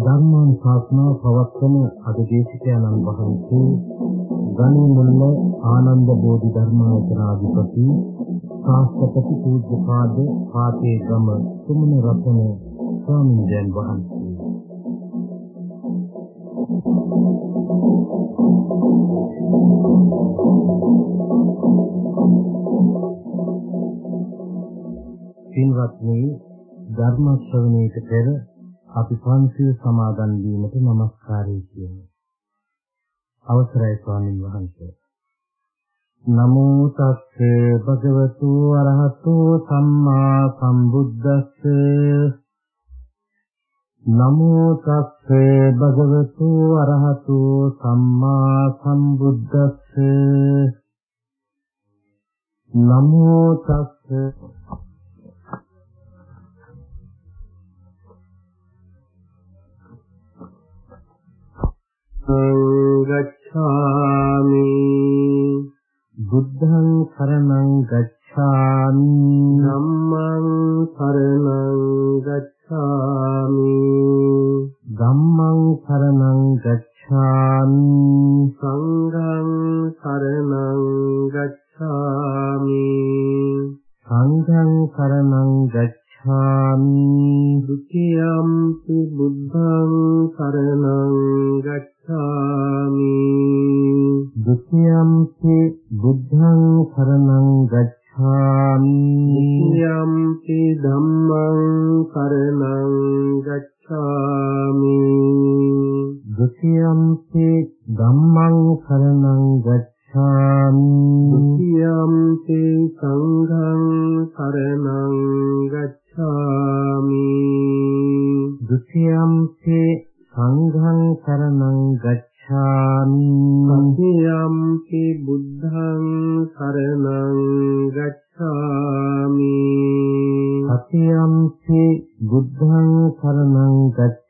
ධර්මානුශාසනාව පවත්වන අධිදේශකයන්න් වහන්සේ ගණිමුල්ල ආනන්ද බෝධි ධර්මායතනාධිපති ශාස්ත්‍රපති පූජ්‍යපාද පාතේ ගම සුමන රත්න ස්වාමීන් වහන්සේ. පින්වත්නි ධර්ම ශ්‍රවණයට පෙර අපි පන්සිල් සමාදන් වීමට নমස්කාරය කියමු. අවසරයි ස්වාමීන් වහන්සේ. නමෝ තස්ස භගවතු අරහතෝ සම්මා සම්බුද්දස්ස නමෝ තස්ස භගවතු අරහතෝ සම්මා සම්බුද්දස්ස නමෝ තස්ස ගච්ඡාමි බුද්ධං සරණං ගච්ඡාමි ධම්මං සරණං ගච්ඡාමි ධම්මං සරණං ගච්ඡාමි සංඝං සරණං ගච්ඡාමි සංඝං සරණං ගච්ඡාමි ဒ ුතියම්පි බුද්ධං සරණං ගච්ඡාමි ဒ ුතියම්පි බුද්ධං සරණං ගච්ඡාමි ဒ ුතියම්පි ධම්මං සරණං ගච්ඡාමි ဒ ුතියම්පි ධම්මං සරණං ගච්ඡාමි ဒ ුතියම්පි සංඝං සරණං ගච්ඡාමි ဒ ුතියම්පි සංඝං සරණං ගච්ඡාමි। සතියම්පි බුද්ධං සරණං ගච්ඡාමි। සතියම්පි බුද්ධං සරණං ගච්ඡාමි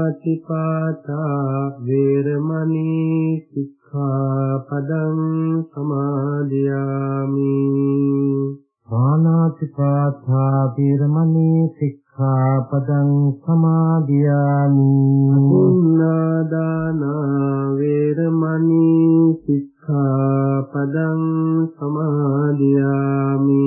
ආනාතිපාතා වේරමණී සික්ඛාපදං සමාදියාමි ආනාතිපාතා වීරමණී සික්ඛාපදං සමාදියාමි උන්නාදාන වේරමණී සික්ඛාපදං සමාදියාමි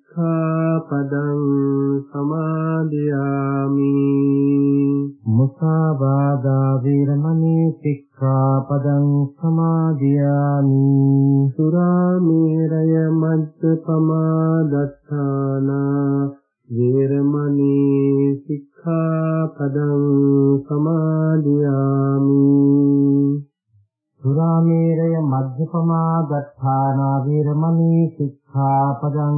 සික්ඛාපදං සමාදියාමි। මුසාවාදා වීරමණී සික්ඛාපදං සමාදියාමි। සුරාමේරය මජ්ජපමා දත්තානා වේරමණී සික්ඛාපදං සමාදියාමි। සුරාමේරය මජ්ජපමා දත්තානා වීරමණී සික්ඛාපදං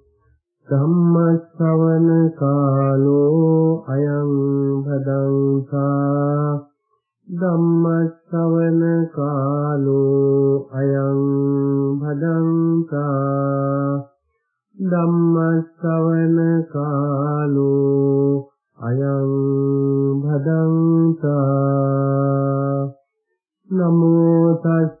ධම්ම ශ්‍රවණ කාලෝ අයං භදංසා. ධම්ම ශ්‍රවණ කාලෝ අයං භදංසා. ධම්ම ශ්‍රවණ කාලෝ අයං භදංසා. නමෝ තස්ස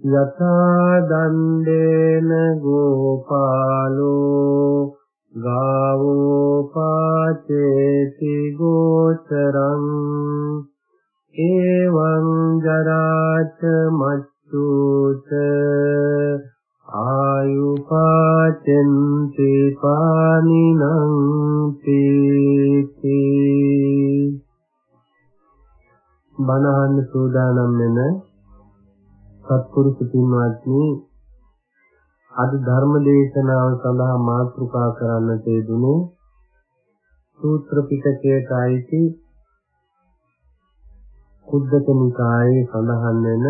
යතා දණ්ඩේන ගෝපාලෝ ගාවෝ පාචේති ගෝචරං එවං ජරාච මච්චුත ආයුපාචෙන්ති පානිනං තීති බණහන්න සූදානම් වෙන සත්පුරුෂ පින්වත්නි අද ධර්ම දේශනාව සඳහා මාතෘකා කරන්නට යෙදුණු සූත්‍ර පිටකයට අයිති කුද්දක නිකායේ සඳහන් වෙන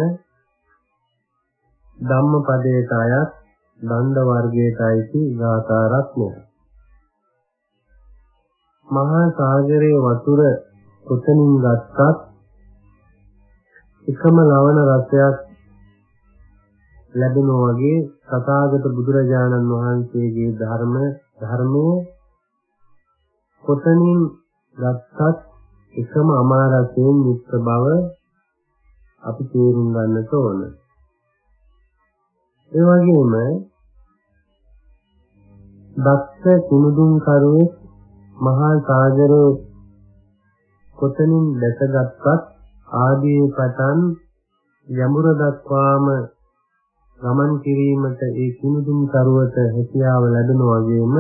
ධම්මපදයට අයත් දණ්ඩ වර්ගයට අයිති ගාථා රත්නය. මහා සාගරයේ වතුර කොතනින් ගත්තත් එකම ලවණ රසයක් ලැබෙනවා වගේ තථාගත බුදුරජාණන් වහන්සේගේ ධර්ම ධර්මයේ කොතනින් ගත්තත් එකම අමාරසයෙන් යුක්ත බව අපි තේරුම් ගන්නට ඕන. ඒ වගේම දක්ෂ කුණුදුන් කරුවෙක් මහා සාගරයේ කොතනින් දැසගත්වත් ආදී පටන් යමුර දක්වාම ගමන් කිරීමට ඒ කුණුදුම් කරුවට හැකියාව ලැබෙනා වගේම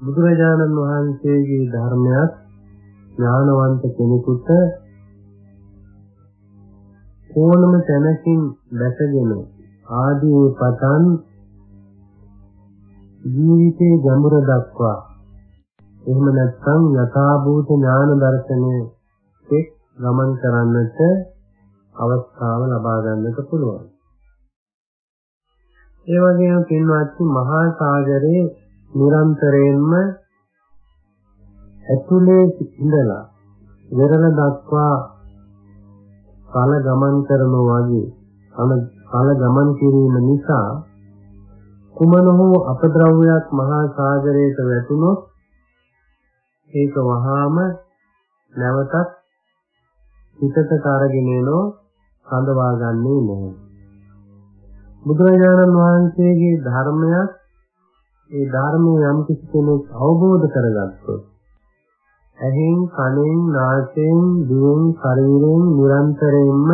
බුදුරජාණන් වහන්සේගේ ධර්මයක් ඥානවන්ත කෙනෙකුට ඕනම තැනකින් දැකගෙන ආදී පතන් ජීවිතේ ගැඹුර දක්වා එහෙම නැත්නම් යථාභූත ඥාන දර්ශනයේ එක් ගමන් කරන්නට අවස්ථාව ලබා ගන්නට පුළුවන්. ඒ වගේම පින්වත්නි මහා සාගරයේ නිරන්තරයෙන්ම ඇතුලේ ඉඳලා වෙරළ දක්වා කල ගමන් කරනවා වගේ කල ගමන් කිරීම නිසා කුමන හෝ අපද්‍රව්‍යයක් මහා සාගරයට වැටුනොත් ඒක වහාම නැවතත් හිතට කරගෙන එනෝ කඳවා ගන්නේ නැහැ. බුදුරජාණන් වහන්සේගේ ධර්මයක් ඒ ධර්මය යම් කිසි කෙනෙක් අවබෝධ කරගත්තොත් ඇහෙන් කනෙන් නාසයෙන් දිවෙන් ශරීරයෙන් නිරන්තරයෙන්ම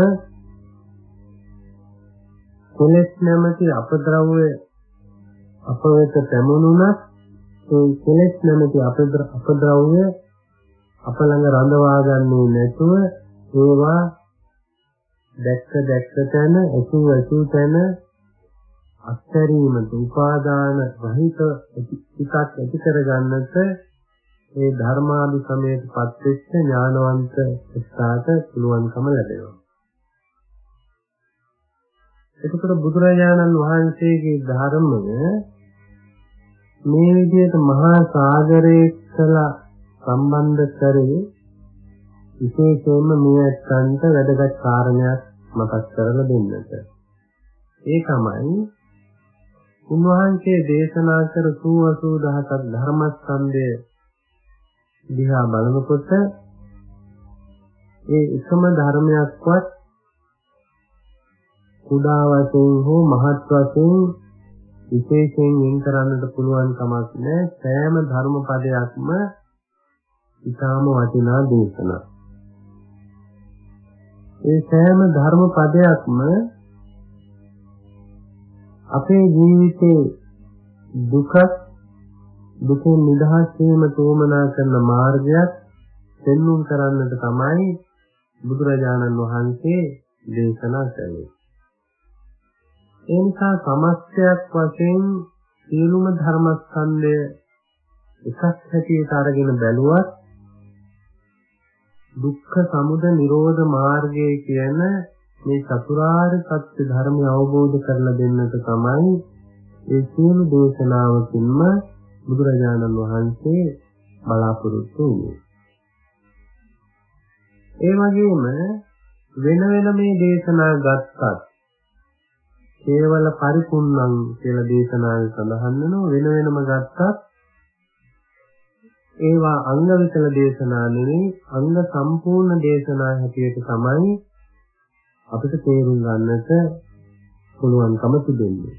කෙලෙස් නැමැති අපද්‍රව්‍ය අප වෙත පැමුණුණත් ඒ කෙලෙස් නැමැති අපද්‍රව්‍ය අප ළඟ රඳවා ගන්නේ නැතුව ඒවා දැක්ක දැක්ක තැන අසු අසු තැන අත්හැරීමට උපාදාන රහිත එකක් ඇති කරගන්නට ඒ ධර්මාදි සමයටපත් වෙච්ච ඥානවන්ත ස්ථාත පුළුවන්කම ලැබෙනවා. එතකොට බුදුරජාණන් වහන්සේගේ ධර්මය මේ විදිහට මහා සාගරයකලා සම්බන්ධ කරේ විශේෂයෙන්ම මේ අත්‍යන්ත වැදගත් කාරණයක් මතක් කරලා දෙන්නට. ඒ තමයි උන්වහන්සේ දේශනා කර 80000ක් ධර්මස්කන්ධය දිහා බලනකොට ඒ එකම ධර්මයක්වත් කුඩා වශයෙන් හෝ මහත් වශයෙන් විශේෂයෙන් වෙන් කරන්නට පුළුවන් කමක් නැහැ. සෑම ධර්ම පදයක්ම ඊටාම වටිනා දේශනා. ඒ සෑම ධර්ම පදයක්ම අපේ ජීවිතේ දුක දුකෙන් නිදහස් වීම තෝමනා කරන මාර්ගයක් දෙන්නුම් කරන්නට තමයි බුදුරජාණන් වහන්සේ දේශනා කළේ. ඒ නිසා සමස්තයක් වශයෙන් සියලුම ධර්මස්කන්ධය එකක් හැටියට අරගෙන බැලුවත් දුක්ඛ සමුදය නිරෝධ මාර්ගය කියන මේ චතුරාර්ය සත්‍ය ධර්මය අවබෝධ කරලා දෙන්නට තමයි ඒ සියලු දේශනාවකින්ම බුදුරජාණන් වහන්සේ බලාපොරොත්තු වුණේ. ඒ වගේම වෙන වෙන මේ දේශනා ගත්තත් කේවල පරිපූර්ණං කියලා දේශනාවේ සඳහන් වෙනවා වෙන වෙනම ගත්තත් ඒවා අංග විකල දේශනා නෙවෙයි අංග සම්පූර්ණ දේශනා හැටියට තමයි අපිට තේරුම් ගන්නට පුළුවන්කම තිබෙන්නේ.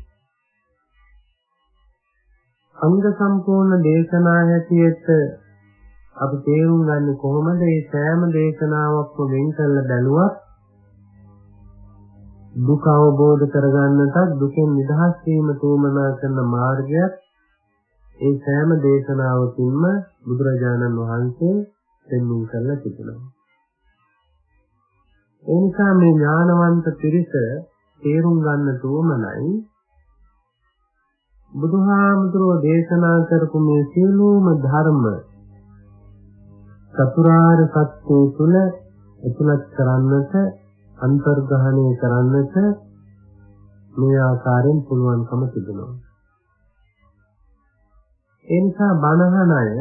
අංග සම්පූර්ණ දේශනා හැටියට අපි තේරුම් ගන්න කොහොමද මේ සෑම දේශනාවක්ම වෙන් කරලා බැලුවත් දුක අවබෝධ කරගන්නටත් දුකෙන් නිදහස් වීම තුමනා කරන මාර්ගයක් ඒ සෑම දේශනාවකින්ම බුදුරජාණන් වහන්සේ දෙන්නුම් කරලා තිබෙනවා. ඒ නිසා මේ ඥානවන්ත පිරිස තේරුම් ගන්න තුමනයි බුදුහාමුදුරුවෝ දේශනා කරපු මේ සියලුම ධර්ම චතුරාර්ය සත්‍ය තුල එතුලත් කරන්නට අන්තර්ග්‍රහණය කරන්නට මේ ආකාරයෙන් පුළුවන්කම තිබෙනවා. ඒ නිසා බණහන අය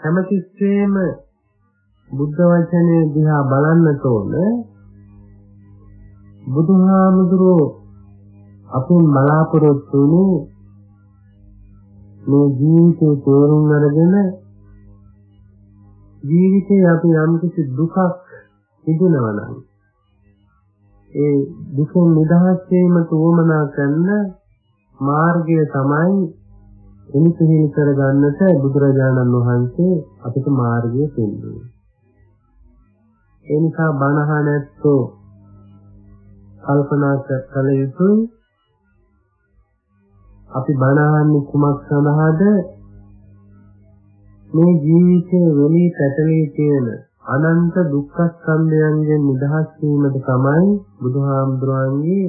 හැමතිස්සෙම බුද්ධ වචනේ දිහා බලන්නට ඕන බුදුහාමුදුරුවෝ අපෙන් බලාපොරොත්තු වුණේ මේ ජීවිතේ තේරුම් අරගෙන ජීවිතේ අපි යම්කිසි දුකක් විඳිනවා නම් ඒ දුකෙන් නිදහස් වීමට උවමනා කරන මාර්ගය තමයි එනිසිහිල් කරගන්නට බුදුරජාණන් වහන්සේ අපිට මාර්ගය පෙන්වන්නේ. ඒ නිසා බණහනැත්තෝ කල්පනා කළ යුතුයි අපි බණහන්නේ කුමක් සඳහාද මේ ජීවිතයේ වෙලී පැටලී තියෙන අනන්ත දුක්ඛ ස්කන්ධයන්ගෙන් නිදහස් වීමට තමයි බුදුහාමුදුරන්ගේ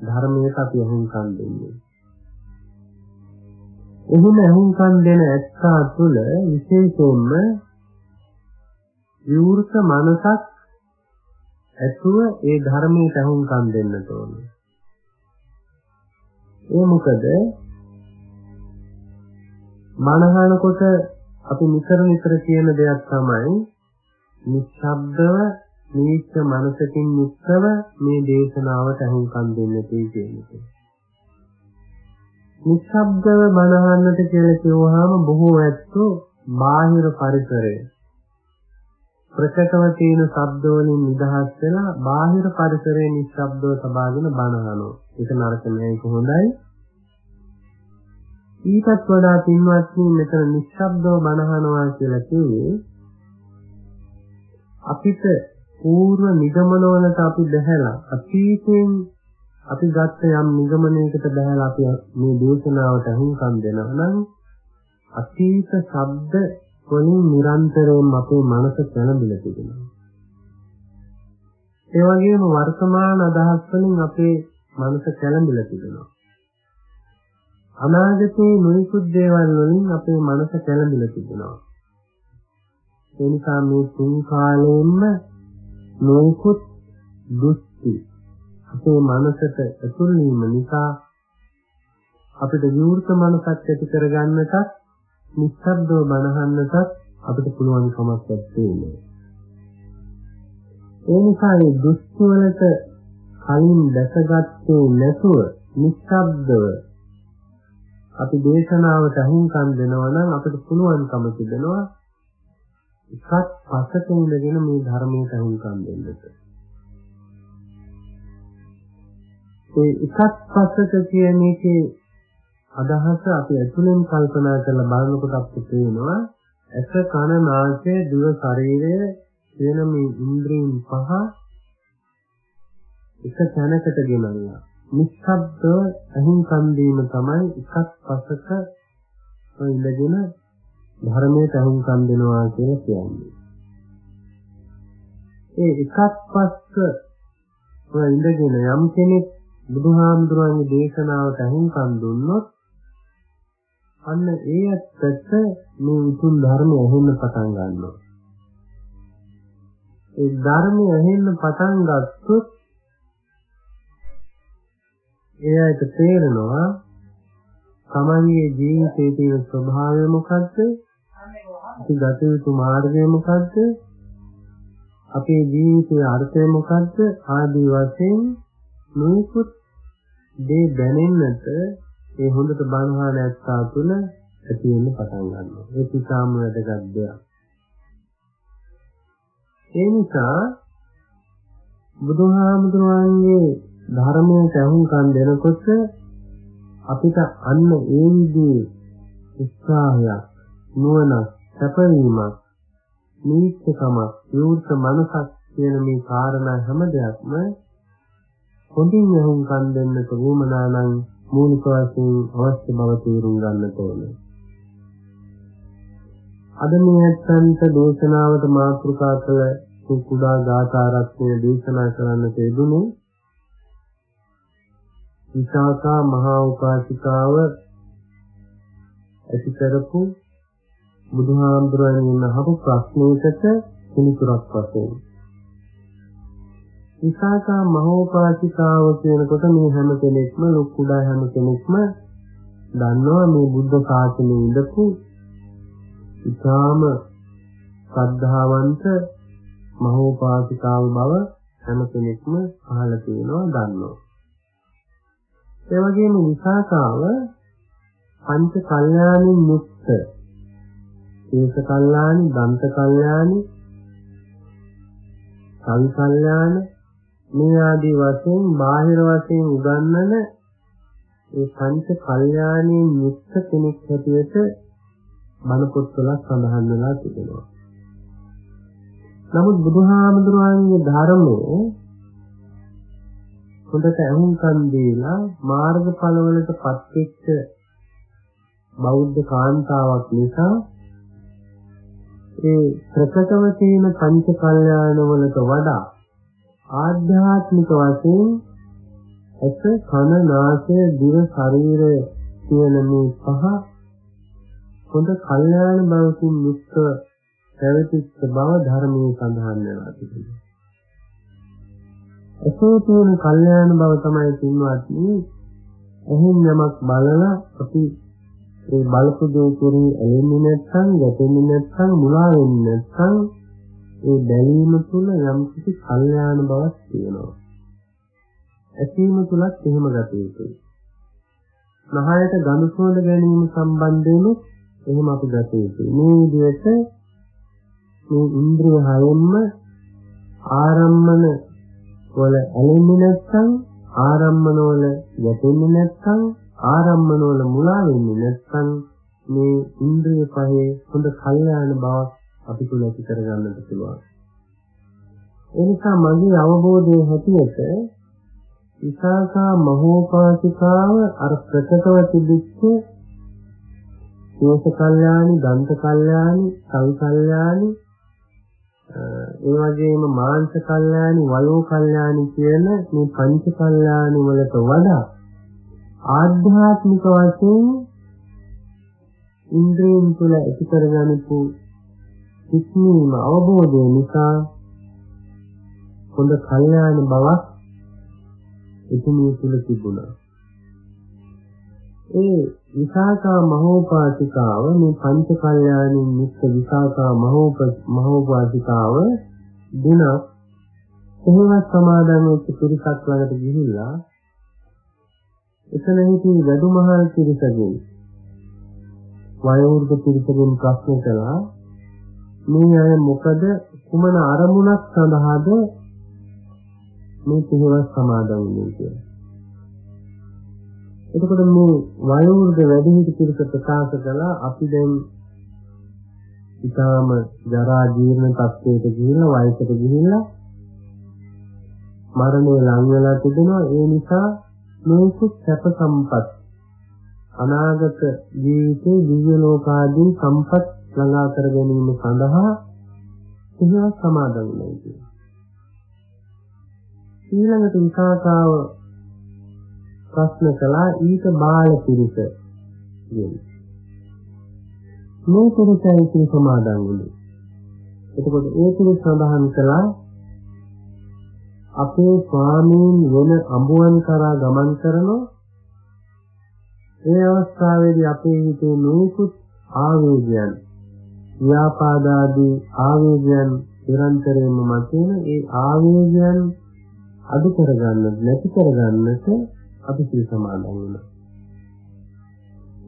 ධර්මයට අපි අහුම්කම් දෙන්නේ. එහෙම අහුම්කම් දෙන ඇත්තා තුළ විශේෂයෙන්ම විවෘත මනසක් ඇතුව ඒ ධර්මයට අහුම්කම් දෙන්න ඕනේ. ඒ මොකද මනහනකොට අපි නිතර නිතර කියන දෙයක් තමයි නිශ්ශබ්දව නීච මනසකින් යුක්තව මේ දේශනාවට අහුම්කම් දෙන්න තියෙන්නේ. නිශ්ශබ්දව බණහන්නට කියලා කියවහම බොහෝ ඇත්තෝ බාහිර පරිසරය ප්‍රකටව තියෙන ශබ්ද වලින් නිදහස් වෙලා බාහිර පරිසරයේ නිශ්ශබ්දව සබාගෙන බණහනවා. ඒක නරක නෑ ඒක හොඳයි. ඊටත් වඩා පින්වත්නි මෙතන නිශ්ශබ්දව බණහනවා කියලා කිව්වේ අපිට පූර්ව නිගමනවලට අපි දැහැලා අතීතයෙන් අපි ගත්ත යම් නිගමනයකට දැහැලා අපි මේ දේශනාවට අහුම්කම් දෙනවා නම් අතීත ශබ්ද වලින් නිරන්තරයෙන් අපේ මනස කැළඹිලා තිබෙනවා. ඒ වගේම වර්තමාන අදහස් වලින් අපේ මනස කැළඹිලා තිබෙනවා. අනාගතයේ නොයෙකුත් දේවල් වලින් අපේ මනස කැළඹිලා තිබෙනවා. ඒ නිසා මේ තුන් කාලයෙන්ම නොයෙකුත් දෘෂ්ටි අපේ මනසට ඇතුල් වීම නිසා අපිට විවෘත මනසක් ඇති කරගන්නටත් නිස්සබ්දව බණහන්නටත් අපිට පුළුවන් කමක් නැත්තේ. ඒ නිසා මේ දෘෂ්ටි වලට කලින් දැසගත්තේ නැතුව නිස්සබ්දව අපි දේශනාවට අහිංකම් දෙනවා නම් අපිට පුළුවන්කම තිබෙනවා එකක් පසක ඉඳගෙන මේ ධර්මයට අහිංකම් දෙන්නට. ඒ එකක් පසක කියන එකේ අදහස අපි ඇතුලෙන් කල්පනා කරලා බලනකොට අපිට පේනවා ඇස කන නාසය දිව ශරීරය කියන මේ ඉන්ද්‍රීන් පහ එක තැනකට ගෙනල්ලා නිස්සබ්ද අහිංකම් දීම තමයි එකක් පසක ඉඳගෙන ධර්මයට අහිංකම් දෙනවා කියලා කියන්නේ. ඒ එකක් පස්ක ඉඳගෙන යම් කෙනෙක් බුදුහාමුදුරන්ගේ දේශනාවට අහිංකම් දුන්නොත් අන්න ඒ ඇත්තට මේ උතුම් ධර්මය ඇහෙන්න පටන් ගන්නවා. ඒ ධර්මය ඇහෙන්න පටන් ගත්තොත් එයාට තේරෙනවා තමන්ගේ ජීවිතයේ තියෙන ස්වභාවය මොකද්ද? අපි ගත යුතු මාර්ගය මොකද්ද? අපේ ජීවිතයේ අර්ථය මොකද්ද? ආදී වශයෙන් නොයෙකුත් දේ දැනෙන්නට ඒ හොඳට බණහා නැත්තා තුළ ඇති වෙන්න පටන් ගන්නවා. ඒ කිසාම වැදගත් දෙයක්. ඒ නිසා බුදුහාමුදුරන්ගේ ධර්මයට අහුම්කම් දෙනකොට අපිට අන්න ඒ විදිහේ උත්සාහයක් නුවණක් සැපවීමක් නීත්‍යකමක් විවෘත මනසක් කියන මේ කාරණා හැම දෙයක්ම හොඳින් අහුම්කම් දෙන්නට වුමනා නම් මූලික වශයෙන් අවශ්‍ය බව තේරුම් ගන්නට ඕනේ. අද මේ ඇත්තන්ට දේශනාවට මාතෘකා කළ කුඩා ගාථාරත්නය දේශනා කරන්නට යෙදුණු විසාකා මහා උපාසිකාව ඇති කරපු බුදුහාමුදුරන්ගෙන් අහපු ප්‍රශ්නයකට පිළිතුරක් වශයෙන් විසාකා මහෝපාසිකාව කියනකොට මේ හැම කෙනෙක්ම ලොකුඩා හැම කෙනෙක්ම දන්නවා මේ බුද්ධ ශාසනයේ ඉඳපු ඉතාම ශ්‍රද්ධාවන්ත මහෝපාසිකාව බව හැම කෙනෙක්ම අහලා තියෙනවා දන්නවා. ඒ වගේම විසාකාව පංච කල්යාණින් මුක්ත ඒස කල්යාණි, දන්ත කල්යාණි, කවි කල්යාණ මේ ආදී වශයෙන් බාහිර වශයෙන් උගන්වන ඒ පංච කල්යාණී මුක්ත කෙනෙක් හැටියට බණ පොත්වල සඳහන් වෙලා තිබෙනවා. නමුත් බුදුහාමුදුරන්ගේ ධර්මයේ හොඳට අහුම්කම් දීලා මාර්ගඵලවලට පත්වෙච්ච බෞද්ධ කාන්තාවක් නිසා ඒ ප්‍රකටව තියෙන පංච කල්යාණ වලට වඩා ආධ්‍යාත්මික වශයෙන් ඇස කන නාසය දිව ශරීරය කියන මේ පහ හොඳ කල්යාණ බවකින් යුක්ත පැවතිච්ච බව ධර්මයේ සඳහන් වෙනවා තිබෙනවා. එසේ තියෙන කල්යාණ බව තමයි කින්වත්නි එහෙන් යමක් බලලා අපි ඒ බලපු දේ කෙරෙහි ඇලෙන්නේ නැත්නම් ගැටෙන්නේ නැත්නම් මුලා වෙන්නේ නැත්නම් ඒ බැලීම තුළ යම් කිසි කල්යාණ බවක් තියෙනවා. ඇසීම තුලත් එහෙම ගත යුතුයි. නහයට ගඳ සුවඳ ගැනීම සම්බන්ධයෙන් එහෙම අපි ගත යුතුයි. මේ විදිහට මේ ඉන්ද්‍රිය හයෙන්ම ආරම්මන වල ඇලෙන්නේ නැත්නම් ආරම්මන වල ගැටෙන්නේ නැත්නම් ආරම්මන වල මුලා වෙන්නේ නැත්නම් මේ ඉන්ද්‍රිය පහේ හොඳ කල්යාණ බවක් අපි තුල ඇති කරගන්නට පුළුවන්. ඒ නිසා මගේ අවබෝධයේ හැටියට විසාකා මහෝපාසිකාව අර ප්‍රකටව තිබිච්ච දෝෂ කල්යාණි, දන්ත කල්යාණි, කවි කල්යාණි, ඒ වගේම මාංශ කල්යාණි, වයෝ කල්යාණි කියන මේ පංච කල්යාණි වලට වඩා ආධ්‍යාත්මික වශයෙන් ඉන්ද්‍රියන් තුළ ඇති කරගනිපු සිත්නීම අවබෝධය නිසා හොඳ කල්යාණ බවක් එතුමිය තුල තිබුණා. ඒ විසාකා මහෝපාසිකාව මේ පංච කල්යාණින් යුක්ත විසාකා මහෝපාසිකාව දිනක් එහෙමත් සමාදන් වෙච්ච පිරිසක් ළඟට ගිහිල්ලා එතන හිටි වැඩිමහල් පිරිසකින් වයෝවෘද්ධ පිරිසකින් ප්‍රශ්න කළා මේ අය මොකද කුමන අරමුණක් සඳහාද මේ පිළිවෙස් සමාදන් වෙන්නේ කියලා. එතකොට මේ වයෝවෘද්ධ වැඩිහිටි පිරිස ප්‍රකාශ කළා අපි දැන් ඊටාම ජරා ජීර්ණ තත්ත්වයට ගිහිල්ලා වයසට ගිහිල්ලා මරණය ලං වෙලා තිබෙනවා ඒ නිසා මේක සැප සම්පත් අනාගත ජීවිතේ දිව්‍ය ලෝකාදී සම්පත් ළඟා කර ගැනීම සඳහා සිහිය සමාදන් වෙනවා කියනවා. ඊළඟට විකාකාව ප්‍රශ්න කළා ඊට බාල පිරිස කියන්නේ. මේ පිරිසයි සිහිය සමාදන් වුණේ. එතකොට ඒ පිරිස සඳහන් කළා අපේ ස්වාමීන් වෙන අඹුවන් කරා ගමන් කරනවා ඒ අවස්ථාවේදී අපේ හිතේ නොයෙකුත් ආවේගයන් ව්‍යාපාදාදී ආවේගයන් නිරන්තරයෙන්ම මතුවෙන ඒ ආවේගයන් අඩු කරගන්න නැති කරගන්නට අපි සිල් සමාදන් වෙනවා.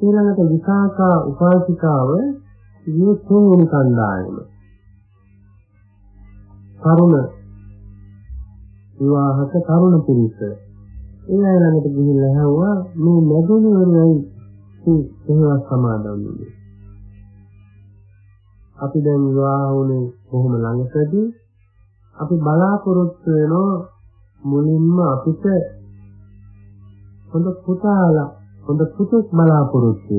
ඊළඟට විසාකා උපාසිකාව මේ තුන්වෙනි කණ්ඩායම. කරුණ විවාහක කරුණ පිරිස. ඒ අය ළඟට ගිහිල්ලා ඇහුවා මේ මැදුණුවරයි සිහිවත් සමාදන් වෙන්නේ අපි දැන් විවාහ වුණේ කොහොම ළඟටදී? අපි බලාපොරොත්තු වෙනවා මුලින්ම අපිට හොඳ පුතාලා හොඳ පුතුක් බලාපොරොත්තු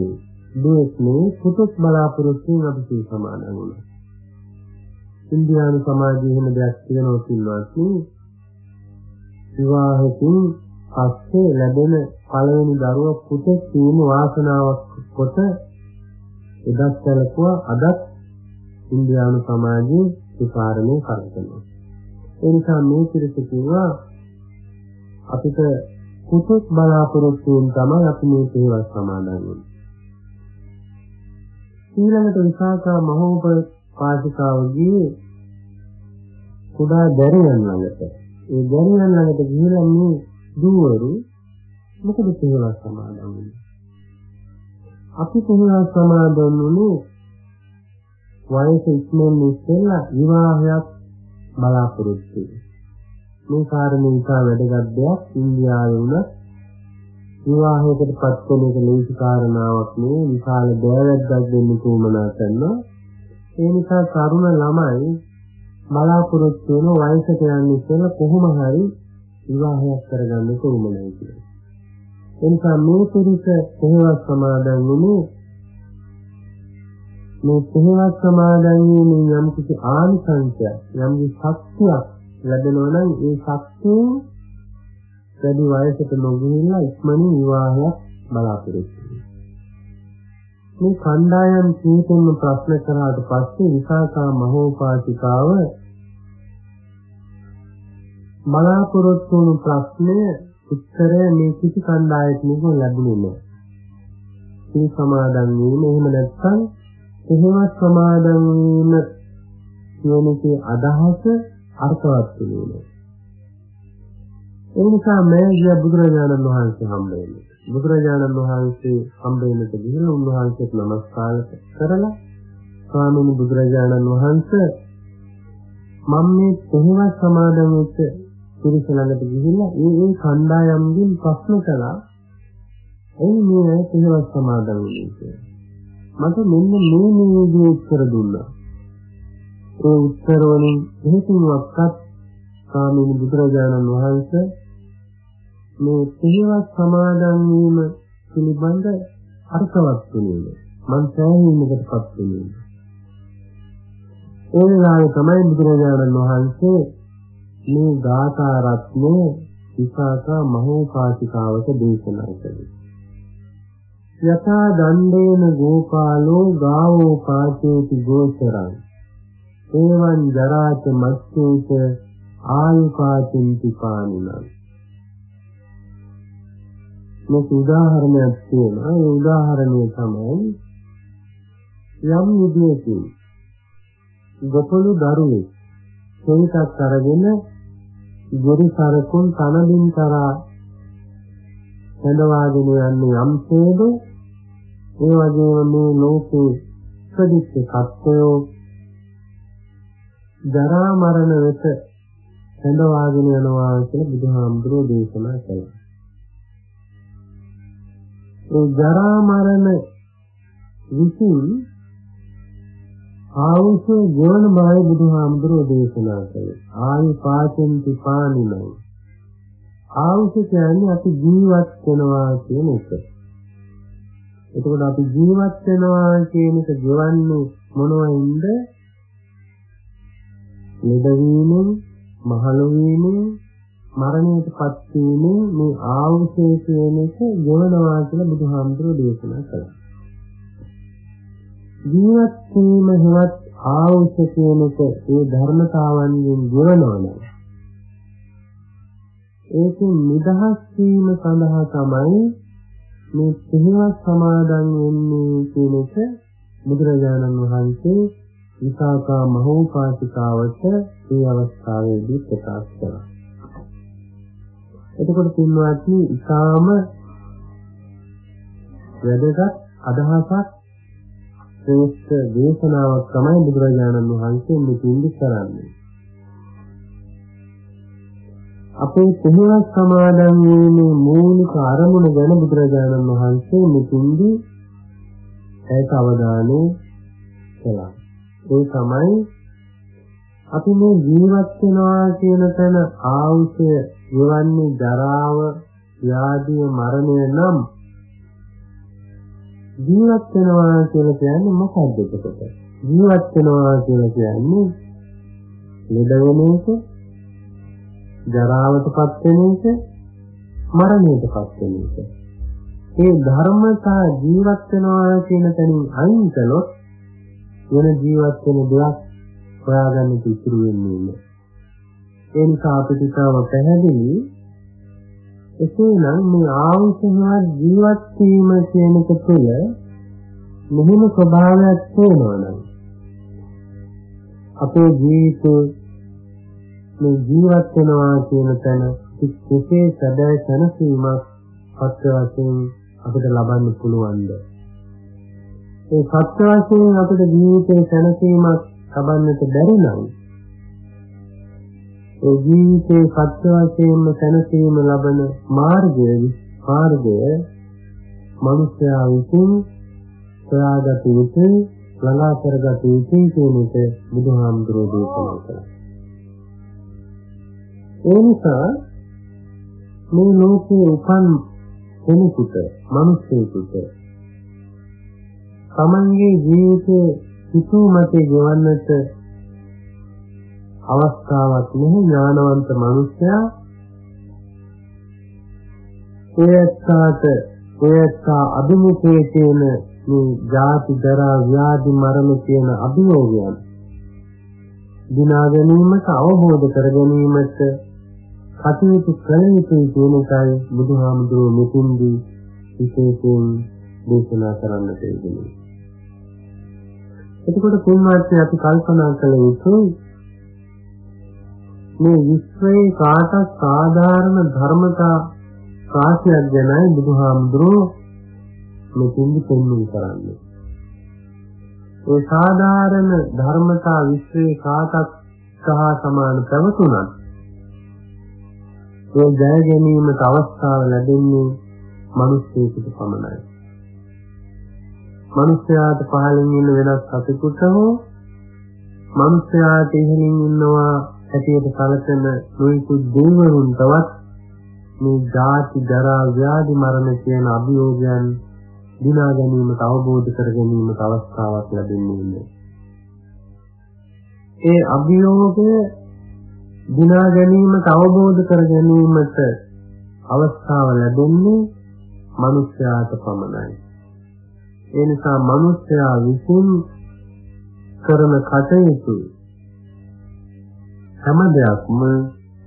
වෙනවා පුතුක් බලාපොරොත්තු වෙන අපි සිල් සමාදන් වුණා. ඉන්දියානු සමාජයේ එහෙම දෙයක් තියෙනවා කිව්වත් විවාහකින් පස්සේ ලැබෙන පළවෙනි දරුවා පුතෙක් වීම වාසනාවක් කොට එදත් සැලකුවා අදත් ඉන්දියානු සමාජයේ විපාරණය කරනවා. ඒ නිසා මේ පිරිස කිව්වා අපිට පුතෙක් බලාපොරොත්තු වෙන තමයි අපි මේ සේවස් සමාදන් වෙන්නේ. ඊළඟට විසාකා මහෝප පාසිකාවගේ කුඩා දැරියන් ළඟට ඒ දැරියන් ළඟට ගිහිල්ලා මේ දුවරු මොකද සේවස් සමාදන් වෙන්නේ? අපි සේවස් සමාදන් වුණේ වයස ඉක්මන ඉස්සෙල්ලා විවාහයක් බලාපොරොත්තු මේ කාරණේ ඉතා වැදගත් දෙයක්. ඉන්දියාවේ වුණත් විවාහයකට පත් වෙන එක ලේසි කාරණාවක් නෙවෙයි. විශාල දෑවැද්දක් දෙන්න උවමනා කරනවා. ඒ නිසා තරුණ ළමයි බලාපොරොත්තු වෙන වයසට යන්න ඉස්සෙල්ලා කොහොම හරි විවාහයක් කරගන්න උවමනයි කියලා. ඒ නිසා මේ පුරුෂ කොහොමද සමාදන් වුණේ මේ කොහොමද සමාදන් වීමෙන් යම් කිසි ආනිසංසයක් යම් කිසි ශක්තියක් ලැබෙනවා නම් ඒ ශක්තිය වැඩි වයසට නොගිහිල්ලා ඉක්මනින් විවාහයක් බලාපොරොත්තු මේ කණ්ඩායම් කීපෙම ප්‍රශ්න කරාට පස්සේ විසාකා මහෝපාසිකාව බලාපොරොත්තු වුණු ප්‍රශ්නය උත්තරය මේ කිසි කණ්ඩායමකින් ලැබුණේ නැහැ. මේ සමාදන් වීම එහෙම නැත්නම් එහෙමත් සමාදන් වීම කියනකේ අදහස අර්ථවත් වෙන්නේ. ඒ නිසා මේ ගිය බුදුරජාණන් වහන්සේ හම්බ වෙන්නේ. බුදුරජාණන් වහන්සේ හම්බ වෙනට ගිහින් උන්වහන්සේට নমස්කාර කරලා ස්වාමීන් බුදුරජාණන් වහන්සේ මම මේ කොහොමද සමාදන් වෙච්ච පිරිස ළඟට ගිහිල්ලා ඒ ඒ කණ්ඩායම්ගෙන් ප්‍රශ්න කළා එයි මේ කොහොමද සමාදන් වෙන්නේ කියලා. මට මෙන්න මේ මේ විදිහේ උත්තර දුන්නා. ඒ උත්තර වලින් හේතුවක්වත් ස්වාමීන් බුදුරජාණන් වහන්සේ මේ පිළිවෙත් සමාදන් වීම පිළිබඳ අර්ථවත් වෙන්නේ. මං සෑහීමකටපත් වෙන්නේ. ඒ වෙලාවේ තමයි බුදුරජාණන් වහන්සේ මේ ගාථා රත්නේ විපාකා මහෝපාසිකාවට දේශනා කළේ. යථා දණ්ඩේන ගෝපාලෝ ගාවෝ පාචේති ගෝචරං. එවං ජරාච මච්චේච ආයුපාචින්ති පානිනං මේක උදාහරණයක් තියෙනවා. ඒ උදාහරණය තමයි යම් විදියකින් ගොපළු දරුවෙක් කෙනෙක් අරගෙන ගොරි සරකුන් තනමින් කරා හඳවාගෙන යන්නේ යම්සේද ඒ වගේම මේ ලෝකේ ඉපදිච්ච කත්වයෝ ජරා මරණ වෙත හඳවාගෙන යනවා කියලා බුදුහාමුදුරෝ දේශනා කළා. ඒ ජරා මරණ විසින් ආවුසේ ගෝණ බවයි බුදුහාමුදුරෝ දේශනා කළේ. ආයු පාචෙන්ති පානිනයි. ආවුස කියන්නේ අපි ජීවත් වෙනවා කියන එක. එතකොට අපි ජීවත් වෙනවා කියන එක ගෙවන්නේ මොනවයින්ද? ලෙඩවීමෙන්, මහලු වීමෙන්, මරණයටපත් වීමෙන් මේ ආවුසේ කියන එක ගෙවනවා කියලා බුදුහාමුදුරුවෝ දේශනා කළා. ජීවත් වීම හෙවත් ආවුස කියන එක ඒ ධර්මතාවන්ගෙන් ගෙවනවා නේද? ඒකෙන් නිදහස් වීම සඳහා තමයි මේ සිහිවත් සමාදන් වෙන්නේ කියන එක බුදුරජාණන් වහන්සේ විසාකා මහෝපාසිකාවට මේ අවස්ථාවේදී ප්‍රකාශ කළා. එතකොට පින්වත්නි ඉතාම වැදගත් අදහසක් ශ්‍රේෂ්ඨ දේශනාවක් තමයි බුදුරජාණන් වහන්සේ මෙතෙන්දි කරන්නේ. අපේ සිහිවත් සමාදන් වීමේ මූලික අරමුණ ගැන බුදුරජාණන් වහන්සේ මෙතෙන්දි ඒක අවධානය කළා. ඒ තමයි අපි මේ ජීවත් වෙනවා කියන තැන ආයුෂය යවන්නේ ජරාව, ව්‍යාධිය, මරණය නම් ජීවත් වෙනවා කියලා කියන්නේ මොකක්ද එතකොට? ජීවත් වෙනවා කියලා කියන්නේ ලෙඩ වෙන එක, ජරාවටපත් වෙන එක, මරණයටපත් වෙන එක. මේ ධර්මතා ජීවත් වෙනවා කියන තැනින් අයින් කළොත් වෙන ජීවත් වෙන දෙයක් හොයාගන්න ඉතුරු වෙන්නේ නැහැ. ඒ නිසා අපිට තව පැහැදිලි එසේනම් මේ ආවුසහත් ජීවත් වීම කියන එක තුළ මෙහෙම ස්වභාවයක් තියෙනවා නම් අපේ ජීවිතේ මේ ජීවත් වෙනවා කියන තැන කිසිසේ සැබෑ සැනසීමක් පත්‍ය වශයෙන් අපිට ලබන්න පුළුවන්ද ඒ සත්‍ය වශයෙන් අපිට ජීවිතේ සැනසීමක් ලබන්නට බැරි නම් ඒ ජීවිතේ සත්‍ය වශයෙන්ම සැනසීම ලබන මාර්ගය මාර්ගය මනුෂ්‍යයා විසින් සොයාගත යුතු ළඟා කරගත යුතු කියන එක බුදුහාමුදුරෝ දේශනා කළා. ඒ නිසා මේ ලෝකේ උපන් කෙනෙකුට මිනිසෙකුට තමන්ගේ ජීවිතයේ හිතූ මතේ ගෙවන්නට අවස්ථාවක් නැහැ ඥානවන්ත මිනිසයා. එයත්තාට එයත්තා අභිමුඛයේ තියෙන මේ ජාති ජරා ව්‍යාධි මරණ කියන අභියෝගයන් දිනා ගැනීමට අවබෝධ කර ගැනීමට කටයුතු කළ යුතුයි කියන එකයි බුදුහාමුදුරුවෝ මෙතින්දී විශේෂයෙන් දේශනා කරන්නට යෙදුනේ. එතකොට තුන්වර්ෂය අපි කල්පනා කළ යුතුයි මේ විශ්වයේ කාට සාධාරණ ධර්මතා කාශයක් ගැනයි බුදුහාමුදුරුවෝ මෙතින්දි පෙන්වන්න කරන්නේ. ඒ සාධාරණ ධර්මතා විශ්වයේ කාටත් සහ සමාන පැවතුනත් ඒ ජය ගැනීමට අවස්ථාව ලැබෙන්නේ මිනිස්සෙකුට පමණයි. මිනිස්යාට පහළින් ඉන්න වෙනස් සතෙකුට හෝ මිනිස්යාට ඉහළින් ඉන්නවා ඇටියට කලකන නොයෙකුත් දෙවිවරුන් තවත් මේ ජාති ජරා ව්‍යාධි මරණ කියන අභියෝගයන් දිනා ගැනීමට අවබෝධ කර ගැනීමට අවස්ථාවක් ලැබෙන්නේ නැහැ. ඒ අභියෝගය දිනා ගැනීමට අවබෝධ කර ගැනීමට අවස්ථාව ලැබෙන්නේ මිනිස්යාට පමණයි. ඒ නිසා මිනිස්යා විසින් කරන කටයුතු හැම දෙයක්ම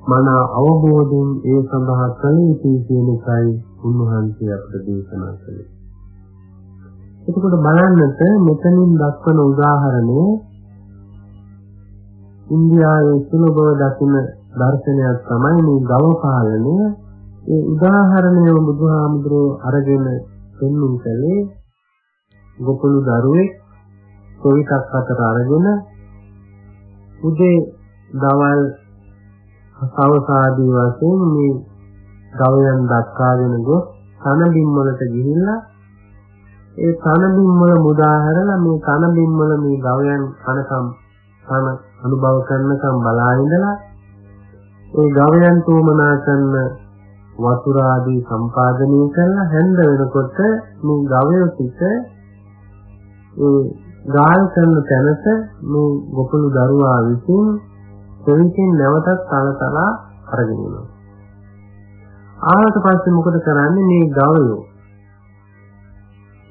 මන අවබෝධයෙන් ඒ සඳහා කළ යුතුයි කියන එකයි උන්වහන්සේ අපට දේශනා කළේ. එතකොට බලන්නට මෙතනින් දක්වන උදාහරණය ඉන්දියාවේ සුලභව දකින දර්ශනයක් තමයි මේ ගව පාලනය. ඒ උදාහරණය බුදුහාමුදුරුවෝ අරගෙන පෙන්වුම් කළේ ගොපළු දරුවෙක් කොවිතක් අතර අරගෙන උදේ දවල් හවස ආදී වශයෙන් මේ ගවයන් දක්කාගෙන ගොස් තන බිම් වලට ගිහිල්ලා ඒ තන බිම් වල මුදා හැරලා මේ තන බිම් වල මේ ගවයන් කනකම් තන අනුභව කරනකම් බලා ඉඳලා ඒ ගවයන් තෝමනා කරන වතුර ආදී සම්පාදනය කරලා හැන්ද වෙනකොට මේ ගවය පිට ඒ ගාල් කරන තැනට මේ ගොපළු දරුවා විසින් දෙවියන් නැවතත් කලකලා අරගෙන යනවා. ආවට පස්සේ මොකද කරන්නේ මේ ගවයෝ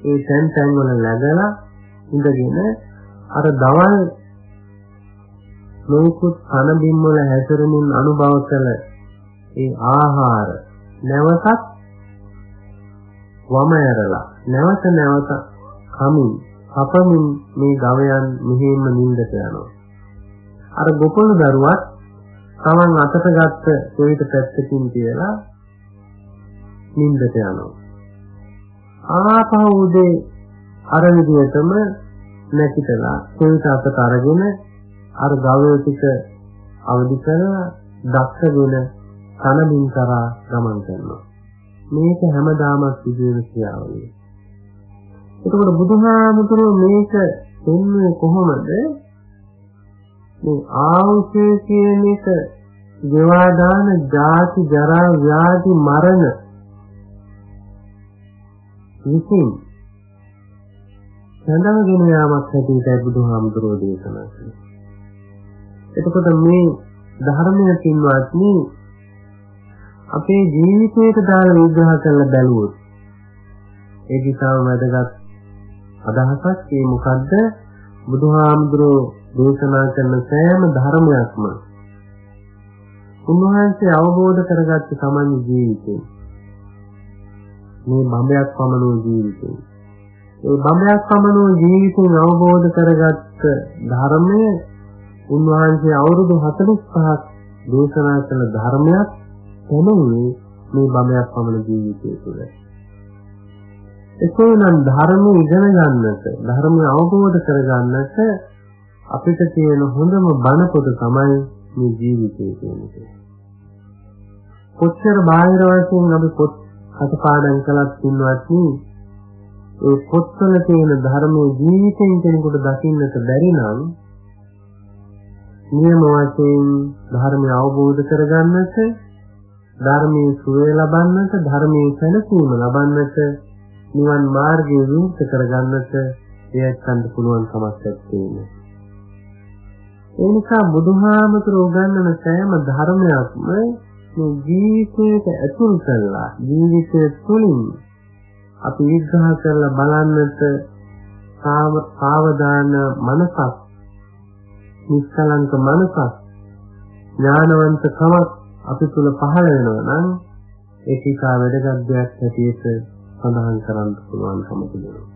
ඒ තැන් තැන් වල läගලා ඉඳගෙන අර දවල් නොයෙකුත් කන බිම් වල හැසිරෙමින් අනුභව කළ ඒ ආහාර නැවතත් වම ඇරලා නැවත නැවත කමින් අපමින් මේ ගවයන් මෙහෙම නිින්දට යනවා. අර ගොපළු දරුවත් තමන් අතට ගත්ත කොවිත පැත්තකින් තියලා නිින්දට යනවා. ආපහු උදේ අර විදිහටම නැතිතලා කොවිත අතට අරගෙන අර ගවය ටික අවදි කරලා දක්ෂගෙන කනමින් කරා ගමන් කරනවා. මේක හැමදාම සිදුවෙන ක්‍රියාවලිය. එතකොට බුදුහාමුදුරුවෝ මේක දෙන්නේ කොහොමද? මේ ආවුෂය කියන එක ගෙවා දාන ජාති ජරා ව්‍යාධි මරණ විසින් සඳහගෙන යාමක් හැටියට බුදුහාමුදුරුවෝ දේශනා කළා. එතකොට මේ ධර්මය කින්වත්නි අපේ ජීවිතයට දාලා විග්‍රහ කරලා බැලුවොත් ඒක ඉතාම වැදගත් අදහසක් ඒ මොකද්ද? බුදුහාමුදුරුවෝ දේශනා කරන සෑම ධර්මයක්ම උන්වහන්සේ අවබෝධ කරගත්ත සමන් ජීවිතේ. මේ බඹයක් පමණ ජීවිතේ. ඒ බඹයක් පමණ ජීවිතෙන් අවබෝධ කරගත්ත ධර්මය උන්වහන්සේ අවුරුදු 45ක් දේශනා කළ ධර්මයක් තමයි මේ බඹයක් පමණ ජීවිතය තුළ. එසේනම් ධර්ම ඉගෙන ගන්නට, ධර්ම අවබෝධ කර ගන්නට අපිට තියෙන හොඳම බණ පොත තමයි මේ ජීවිතය කියන්නේ. කොච්චර බාහිර වශයෙන් අපි පොත් කටපාඩම් කළත් ඉන්නවත් ඒ පොත්වල තියෙන ධර්මයේ ජීවිතයෙන් කෙනෙකුට දකින්නට බැරි නම් නියම වශයෙන් ධර්මය අවබෝධ කරගන්නට ධර්මයේ සුවය ලබන්නට ධර්මයේ සැනසීම ලබන්නට නිවන් මාර්ගය විමුක්ත කරගන්නට එයත්න්ට පුළුවන් කමක් නැත්තේ. ඒ නිසා බුදුහාමතුරු උගන්වන සෑම ධර්මයක්ම මේ ජීවිතයට ඇතුල් කරලා ජීවිතය තුළින් අපි විග්‍රහ කරලා බලන්නට සාවධාන මනසක් නිස්සලංක මනසක් ඥානවන්තකමක් අපි තුල පහළ වෙනවා නම් ඒක ඉතා වැදගත් දෙයක් හැටියට සඳහන් කරන්න පුළුවන්කම තිබෙනවා.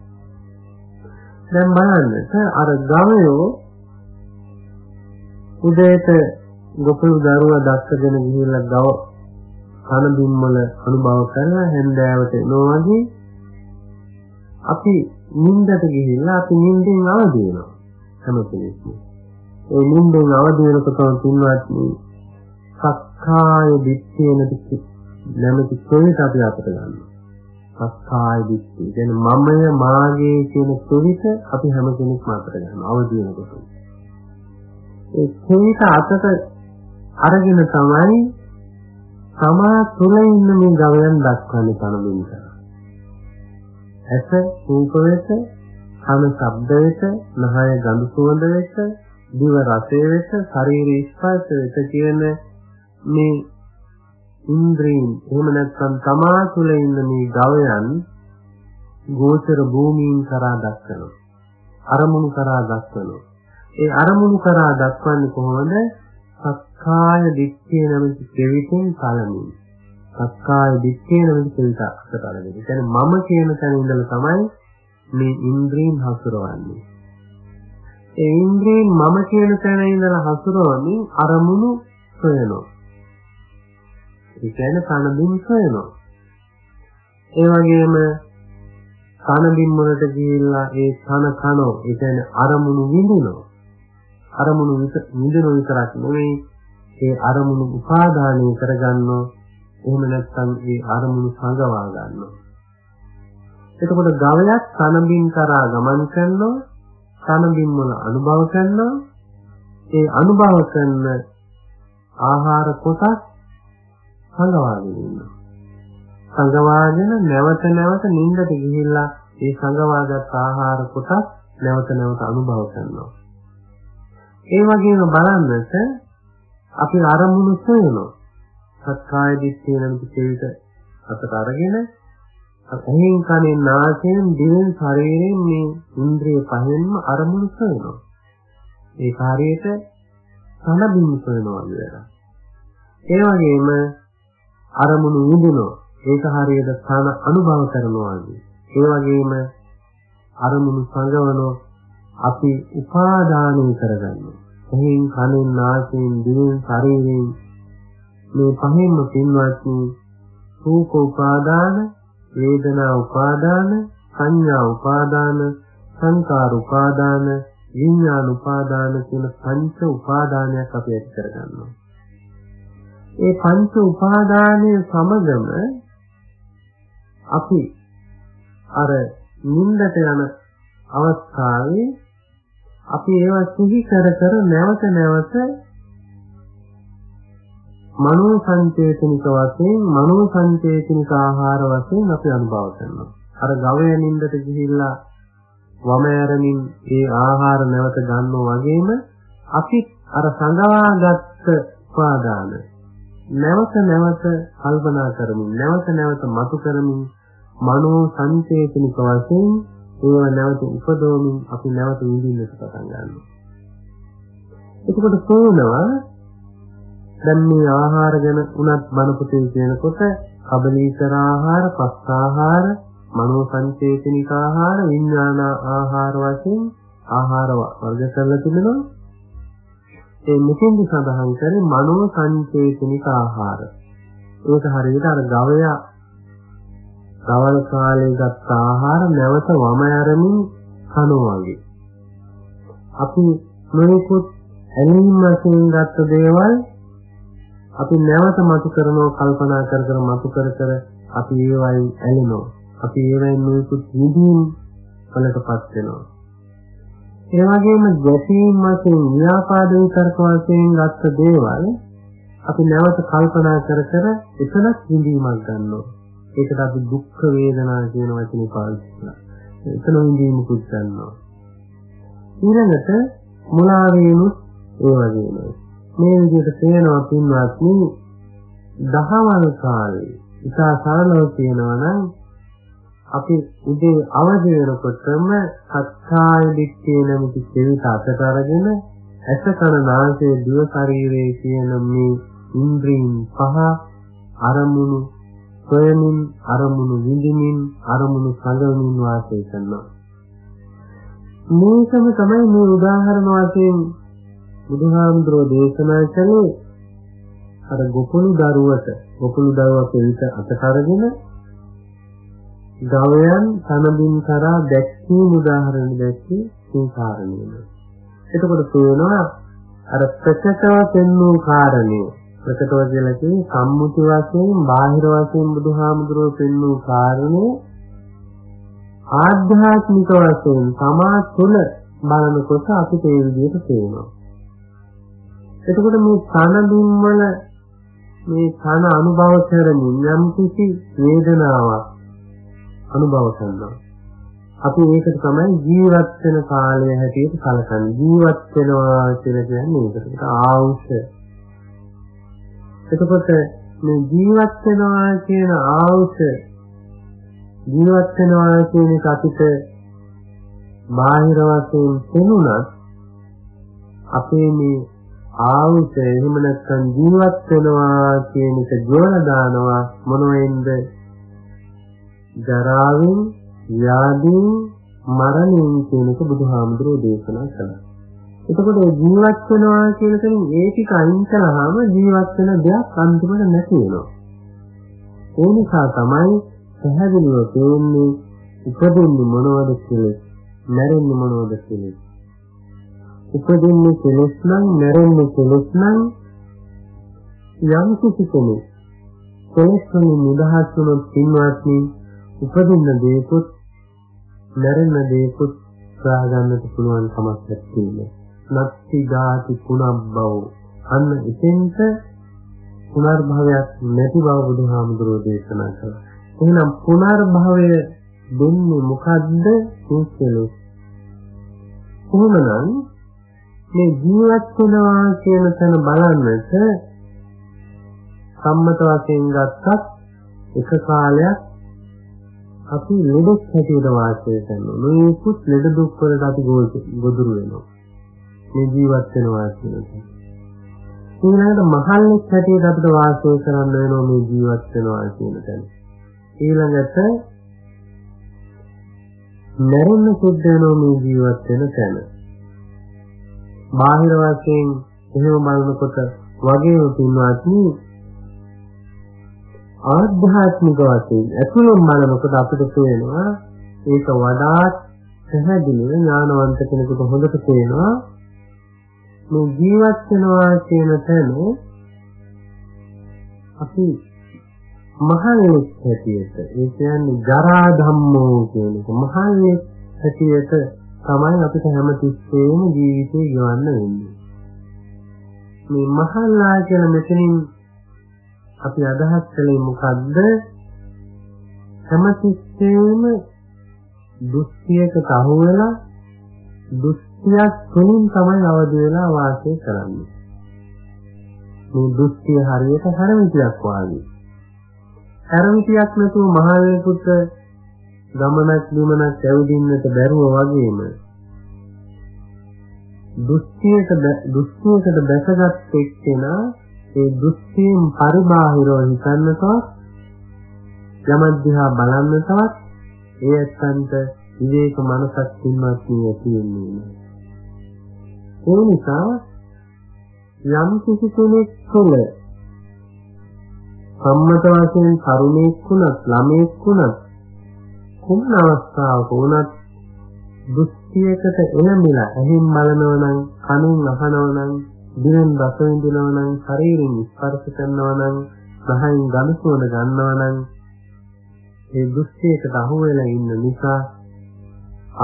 දැන් බලන්නට අර ගවයෝ උදේට ගොපළු දරුවා දැක්කගෙන ගිහිල්ලා ගව කන බිම්වල අනුභව කරලා හැන්දෑවට එනවා වගේ අපි නිින්දට ගිහිල්ලා අපි නිින්දෙන් අවදි වෙනවා හැම කෙනෙක්ම. ඒ නිින්දෙන් අවදි වෙනකොට තුන්වත් සක්කාය දිට්ඨිය නැති නැමැති කෙනෙක් අපි අපට ගන්නවා. සක්කාය දිට්ඨිය. කියන්නේ මමය මාගේ කියන කෙවිත අපි හැම කෙනෙක්ම අපට ගන්නවා අවදි වෙනකොට. ඒ කෙවිත අතට අරගෙන තමයි සමා තුල ඉන්න මේ ගවයන් දක්වන්නේ කනමින් කරා. ඇස රූප වෙත, කන ශබ්ද වෙත, නහය ගඳ සුවඳ වෙත, දිව රසය වෙත, ශරීර ස්පර්ශ වෙත කියන මේ ඉන්ද්‍රීන් එහෙම නැත්නම් තමා තුළ ඉන්න මේ ගවයන් ගෝචර භූමීන් කරා දක්වනවා. අරමුණු කරා දක්වනවා. ඒ අරමුණු කරා දක්වන්නේ කොහොමද? සක්කාය දිට්ඨිය නැමැති කෙවිතෙන් කලමින්. සක්කාය දිට්ඨිය නැමැති කෙවිත අක්ෂර කලමින්. ඒ කියන්නේ මම කියන තැන ඉඳලා තමයි මේ ඉන්ද්‍රීන් හසුරවන්නේ. ඒ ඉන්ද්‍රීන් මම කියන තැන ඉඳලා හසුරවමින් අරමුණු සොයනවා. ඒ කියන්නේ කන බිම් සොයනවා. ඒ වගේම කන බිම් වලට ගිහිල්ලා ඒ කන කනෝ ඒ කියන්නේ අරමුණු විඳිනවා. අරමුණු විඳින විතරක් නෙවෙයි ඒ අරමුණු උපාදානය කරගන්නවා. එහෙම නැත්නම් ඒ අරමුණු සංගවා ගන්නවා. එතකොට ගවයක් කන බිම් කරා ගමන් කරනවා. කන බිම් වල අනුභව කරනවා. ඒ අනුභව කරන ආහාර කොටස් සංගවාගෙන ඉන්නවා. සංගවාගෙන නැවත නැවත නිින්දට ගිහිල්ලා ඒ සංගවාගත් ආහාර කොටස් නැවත නැවත අනුභව කරනවා. ඒ වගේම බලන්නට අපි අරමුණු සොයනවා. සත්කාය දිට්ඨිය නම් පිටේට අතට අරගෙන අහින් කනෙන් නාසයෙන් දිවෙන් ශරීරයෙන් මේ ඉන්ද්‍රිය පහෙන්ම අරමුණු සොයනවා. ඒ කාර්යයට කන බිම් සොයනවා කියලා. ඒ වගේම අරමුණු විඳිනවා. ඒක හරියට තන අනුභව කරනවා වගේ. ඒ වගේම අරමුණු සංගවනෝ අපි උපාදානය කරගන්නවා. එහෙන් කනෙන් නාසයෙන් දිවෙන් ශරීරයෙන් මේ පහෙන්ම පින්වත්නි රූප උපාදාන, වේදනා උපාදාන, සංඥා උපාදාන, සංකාර උපාදාන, විඥාන උපාදාන කියන පංච උපාදානයක් අපි ඇති කරගන්නවා. ඒ පංච උපාදානයේ සමගම අපි අර නින්දට යන අවස්ථාවේ අපි ඒවා සිහි කර කර නැවත නැවත මනෝ සංචේතනික වශයෙන් මනෝ සංචේතනික ආහාර වශයෙන් අපි අනුභව කරනවා. අර ගවය නින්දට ගිහිල්ලා වම ඇරමින් ඒ ආහාර නැවත ගන්නවා වගේම අපි අර සංගවාගත් උපාදාන නැවත නැවත කල්පනා කරමින් නැවත නැවත මතු කරමින් මනෝ සංචේතනික වශයෙන් ඒවා නැවත උපදවමින් අපි නැවත විඳින්නට පටන් ගන්නවා. එතකොට තෝරනවා දැන් මේ ආහාර ගැන උනත් බණ පොතේ කියනකොට කබලීකර ආහාර, පස් ආහාර, මනෝ සංචේතනික ආහාර, විඥාන ආහාර වශයෙන් ආහාර වර්ග කරලා තිබෙනවා. ඒ මෙතෙන්දි සඳහන් කරේ මනෝ සංචේතනික ආහාර. ඒක හරියට අර ගවයා දවල් කාලේ ගත්ත ආහාර නැවත වම යරමින් කනවා වගේ. අපි මොනිකුත් ඇලීම් වශයෙන් ගත්ත දේවල් අපි නැවත මතු කරනවා කල්පනා කර කර මතු කර කර අපි ඒවයින් ඇලෙනවා. අපි ඒවයින් මොනිකුත් නිදීම් වලටපත් වෙනවා. ඒ වගේම ගැටීම් වශයෙන් ව්‍යාපාද විතරක වශයෙන් ගත්ත දේවල් අපි නැවත කල්පනා කර කර එතනක් විඳීමක් ගන්නවා. ඒකට අපි දුක් වේදනා කියන වචනේ පාවිච්චි කරනවා. එතන විඳීමකුත් ගන්නවා. ඊළඟට මුලා වීමත් ඒ වගේමයි. මේ විදිහට තේනවා පින්වත්නි දහවල් කාලේ ඉතා සරලව කියනවා නම් අපි උදේ අවදි වෙනකොටම සත්‍යය දික්කේ නැමැති කෙවිත අතට අරගෙන ඇස කන නාසය දිව ශරීරයේ කියන මේ ඉන්ද්‍රීන් පහ අරමුණු සොයමින් අරමුණු විඳිමින් අරමුණු සංගමින් වාසය කරනවා. මේකම තමයි මේ උදාහරණ වශයෙන් බුදුහාමුදුරෝ දේශනා කළේ අර ගොපළු දරුවට ගොපළු දරුවා පිළිත අතට අරගෙන ගවයන් තනබින් කරා දැක්වීම උදාහරණ දැක්කේ මේ කාරණේම. එතකොට තේනවා අර ප්‍රකටව පෙන්වූ කාරණේ ප්‍රකටව කියලා කියන්නේ සම්මුති වශයෙන් බාහිර වශයෙන් බුදුහාමුදුරුවෝ පෙන්වූ කාරණේ ආධ්‍යාත්මික වශයෙන් තමා තුළ බලනකොට අපිට ඒ විදිහට තේරෙනවා. එතකොට මේ කනබින් වල මේ කන අනුභව කරමින් යම් කිසි වේදනාවක් අනුභව කරනවා. අපි ඒකට තමයි ජීවත් වෙන කාලය හැටියට කලකන්නේ. ජීවත් වෙනවා කියලා කියන්නේ ඒකට ආවුෂ. එතකොට මේ ජීවත් වෙනවා කියන ආවුෂ ජීවත් වෙනවා කියන එක අපිට බාහිර වශයෙන් පෙනුනත් අපේ මේ ආවුෂ එහෙම නැත්නම් ජීවත් වෙනවා කියන එක ජෝල දානවා මොනෙන්ද ජරාවෙන් ව්‍යාධින් මරණයෙන් කියන එක බුදුහාමුදුරෝ දේශනා කළා. එතකොට ජීවත් වෙනවා කියන කෙනින් ඒ ටික අයින් කළාම ජීවත් වෙන දෙයක් අන්තිමට නැති වෙනවා. ඒ නිසා තමයි පැහැදිලිව තේන්නේ උපදින්නේ මොනවද කියලා, මැරෙන්නේ මොනවද කියලා. උපදින්නේ කෙලෙස් නම්, මැරෙන්නේ කෙලෙස් නම් යම් කිසි කෙනෙක් කෙලෙස් වලින් නිදහස් වුණොත් පින්වත්නි උපදින්න දේකුත් මැරෙන දේකුත් සාගන්නට පුළුවන් කමක් නැත්තේ. නත්ති ගාති පුනබ්බව අන්න එතෙන්ට පුනර්භවයක් නැති බව බුදුහාමුදුරෝ දේශනා කළා. එහෙනම් පුනර්භවය දෙන්නේ මොකද්ද? කුසලෝ. කොහොමනම් මේ ජීවත් වෙනවා කියන තැන බලන්නට සම්මත වශයෙන් ගත්තත් එක කාලයක් අපි ලෙඩක් හැටියට වාසය කරනවා. මේකුත් ලෙඩ දුක් වලට අපි ගොදුරු වෙනවා. මේ ජීවත් වෙනවා කියන එක. ඊළඟට මහල්ලෙක් හැටියට අපිට වාසය කරන්න වෙනවා මේ ජීවත් වෙනවා කියන තැන. ඊළඟට මරණ සුද්ධ වෙනවා මේ ජීවත් වෙන තැන. බාහිර වශයෙන් එහෙම බලනකොට වගේම පින්වත්නි ආධ්‍යාත්මික වශයෙන් ඇතුළෙන් බලනකොට අපිට පේනවා ඒක වඩාත් පැහැදිලිව ඥානවන්ත කෙනෙකුට හොඳට පේනවා. මේ ජීවත් වෙනවා කියන තැන අපි මහල්ලෙක් හැටියට ඒ කියන්නේ ජරා ධම්මෝ කියන එක මහල්ලෙක් හැටියට තමයි අපිට හැමතිස්සෙම ජීවිතේ ගෙවන්න වෙන්නේ මේ මහල්ලා කියන මෙතනින් අපි අදහස් කළේ මොකද්ද හැමතිස්සෙම දුස්තියකට අහු වෙලා දුස්තියක් තුලින් තමයි අවදි වෙලා වාසය කරන්නේ. මේ දුස්තිය හරියට හැරමිටියක් වාගේ. හැරමිටියක් නැතුව මහල්ලෙකුට ගමනක් බිමනක් ඇවිදින්නට බැරුව වගේම දුස්තියක දුස්තියකට දැසගත් එක්කෙනා ඒ දුස්තියෙන් පරිබාහිරව හිතන්නටවත් යමක් දිහා බලන්නටවත් ඒ ඇත්තන්ට විවේක මනසක් තින්වත් ඇති වෙන්නේ නැහැ. ඒ නිසා යම් කිසි කෙනෙක් තුළ සම්මත වශයෙන් තරුණයෙක් වුණත් ළමයෙක් වුණත් කුමන අවස්ථාවක වුණත් දෘෂ්ටියකට එළඹිලා එහෙන් බලනවා නම් කනින් අහනවා නම් දිනෙන් රස විඳිනවා නම් ශරීරයෙන් ස්පර්ශ කරනවා නම් සහයෙන් ගඳ සුවඳ ගන්නවා නම් ඒ දෘෂ්ටියකට අහු වෙලා ඉන්න නිසා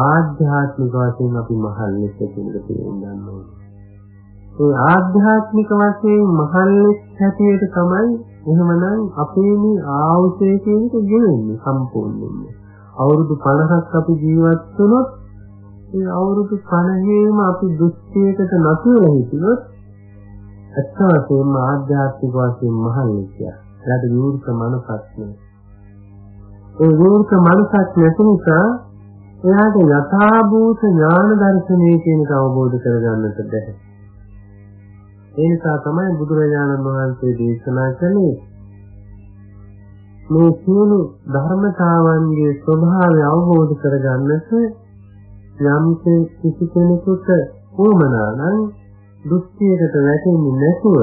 ආධ්‍යාත්මික වශයෙන් අපි මහල්ලෙක් කියන එක තේරුම් ගන්න ඕනේ. ඒ ආධ්‍යාත්මික වශයෙන් මහල්ලෙක් හැටියට තමයි එහෙමනම් අපේ මේ ආයුෂය කියන එක ගෙවෙන්නේ සම්පූර්ණයෙන්ම. අවුරුදු 50ක් අපි ජීවත් වුණොත් ඒ අවුරුදු 50ේම අපි දෘෂ්ටියකට නැතු වෙලා හිටියොත් ඇත්ත වශයෙන්ම ආධ්‍යාත්මික වශයෙන් මහල්ලෙක්. එයාට විවෘත මනසක් නෑ. ඒ විවෘත මනසක් නැති නිසා එයාට යථාභූත ඥාන දර්ශනය කියන එක අවබෝධ කරගන්නට බැහැ. ඒ නිසා තමයි බුදුරජාණන් වහන්සේ දේශනා කළේ මේ සියලු ධර්මතාවන්ගේ ස්වභාවය අවබෝධ කරගන්නට යම් කිසි කෙනෙකුට උවමනා නම් දෘෂ්ටියකට වැටෙන්නේ නැතුව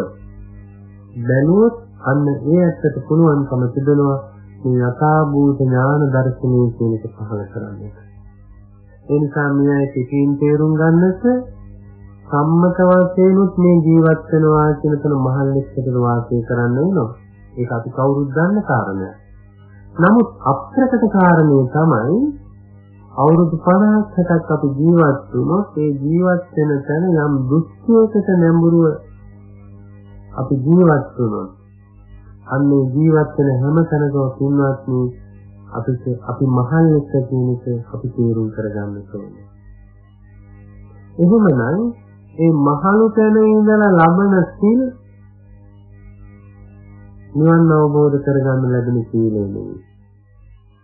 බැලුවොත් අන්න ඒ ඇත්තට පුළුවන්කම තිබෙනවා මේ යථාභූත ඥාන දර්ශනය කියන එක පහළ කරන්නට. ඒ නිසා මේ පිටින් තේරුම් ගන්නට සම්මත වශයෙන්ුත් මේ ජීවත් වෙනවා කියන තන මහල්ලෙක්කට වාසය කරන්න වෙනවා. ඒක අපි කවුරුත් දන්න කාරණයක්. නමුත් අප්‍රකට කාරණේ තමයි අවුරුදු 50ක් 60ක් අපි ජීවත් වුණොත් ඒ ජීවත් වෙන තැන යම් දුක්ඛයකට නැඹුරුව අපි ජීවත් වුණොත් අන්නේ ජීවත් වෙන හැම තැනකම පින්වත්නි අපි අපි මහල්ලෙක් කියන එක අපි තේරුම් කරගන්න ඕනේ. එහෙමනම් ඒ මහලු තැන ඉඳලා ලබන සිල් නිවන් අවබෝධ කරගන්න ලැබෙන සීලය නෙවෙයි.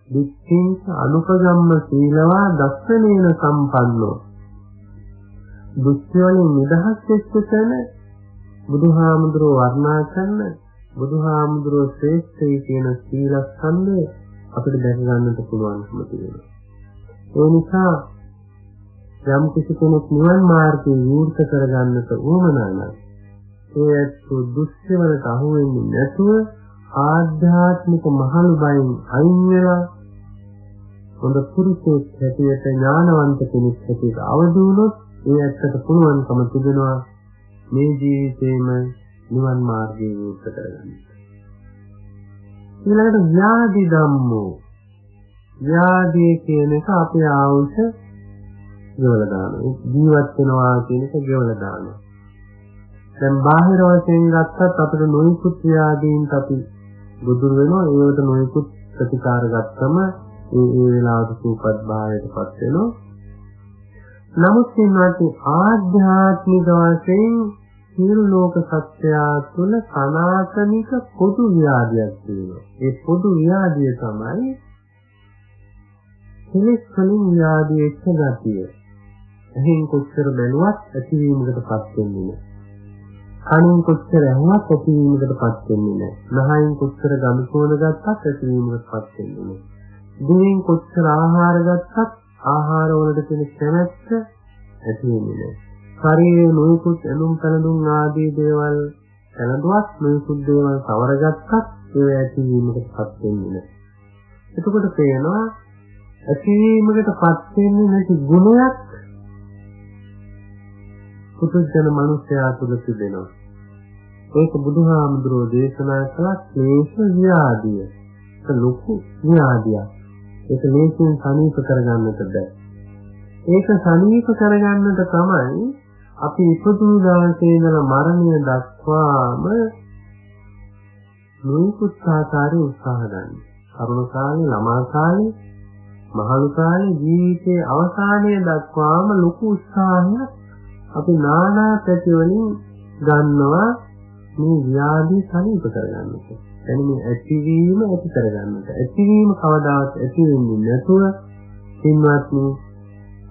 දික්ඛින් අනුපගම්ම සීලවා දස්සනේන සම්පන්නෝ. දුක්ඛයෙන් නිදහස් වෙච්ච තැන බුදුහාමුදුරුව වර්ණනා කරන බුදුහාමුදුරුව ශ්‍රේෂ්ඨයි කියන සීලස්කන්ධය අපිට දැක ගන්නට පුළුවන්කම තියෙනවා. ඒ නිසා යම් කිසි කෙනෙක් නිවන් මාර්ගයේ විවෘත කරගන්නට උවමනා නම් ඒ දුස්සවලට අහු වෙන්නේ නැතුව ආධ්‍යාත්මික මහලු බයින් අයින් වෙලා හොඳ පුරුෂයෙක් හැටියට ඥානවන්ත කෙනෙක් හැටියට අවදි වුණොත් ඒ ඇත්තට පුළුවන්කම තිබෙනවා මේ ජීවිතේම නිවන් මාර්ගයේ විවෘත කරගන්න. ඊළඟට ව්‍යාධි ධම්මෝ ව්‍යාධි කියන එක අපේ ආවුෂ ගෙවල දානවා. ජීවත් වෙනවා කියන එක ගෙවල දානවා. දැන් බාහිර වශයෙන් ගත්තත් අපිට නොයෙකුත් ව්‍යාධීන්ට අපි බුදුර වෙනවා. ඒවට නොයෙකුත් ප්‍රතිකාර ගත්තම ඒ ඒ වෙලාවට සූපත් භාවයටපත් වෙනවා. නමුත් ඉන්නත් ආධ්‍යාත්මික වශයෙන් සියලු ලෝක සත්‍යය තුළ සනාතනික පොදු ව්‍යාධියක් තියෙනවා. ඒ පොදු ව්‍යාධිය තමයි කෙලෙස් වලින් ව්‍යාධිය එක්ක ගතිය. එහෙන් කොච්චර බැලුවත් ඇතිවීමකටපත් වෙන්නේ නැහැ. කනින් කොච්චර ඇහුවත් ඇතිවීමකටපත් වෙන්නේ නැහැ. නහයෙන් කොච්චර ගඳ සුවඳ ගත්තත් ඇතිවීමකටපත් වෙන්නේ නැහැ. දිවෙන් කොච්චර ආහාර ගත්තත් ආහාර වලට තියෙන කැමැත්ත ඇති වෙන්නේ නැහැ. ශරීරයේ නොයෙකුත් ඇඳුම් පැළඳුම් ආදී දේවල් පැළඳුවත් නොයෙකුත් දේවල් සවරගත්තත් ඒ ඇතිවීමකටපත් වෙන්නේ නැහැ. එතකොට පේනවා ඇතිවීමකටපත් වෙන්නේ නැති ගුණයක් පුදුජන මිනිසයා තුළ තිබෙනවා. ඒක බුදුහාමුදුරෝ දේශනා කළ ක්ලේශ ව්‍යාධිය. ඒක ලොකු ව්‍යාධියක්. ඒක ලේසියෙන් සනීප කරගන්නට බෑ. ඒක සනීප කරගන්නට තමයි අපි ඉපදුණු දවසේ ඉඳලා මරණය දක්වාම මුකුත් ආකාරي උත්සාහ ගන්න. කරුණ කාලේ, ළමා කාලේ, මහලු කාලේ ජීවිතයේ අවසානයේ දක්වාම ලොකු උත්සාහයක් අපි නානා පැතිවලින් ගන්නවා මේ ව්‍යාධි සනීප කරගන්නට. එනි මේ ඇතිවීම ඇති කරගන්නට. ඇතිවීම කවදාවත් ඇති වෙන්නේ නැතුව සින්වත්නි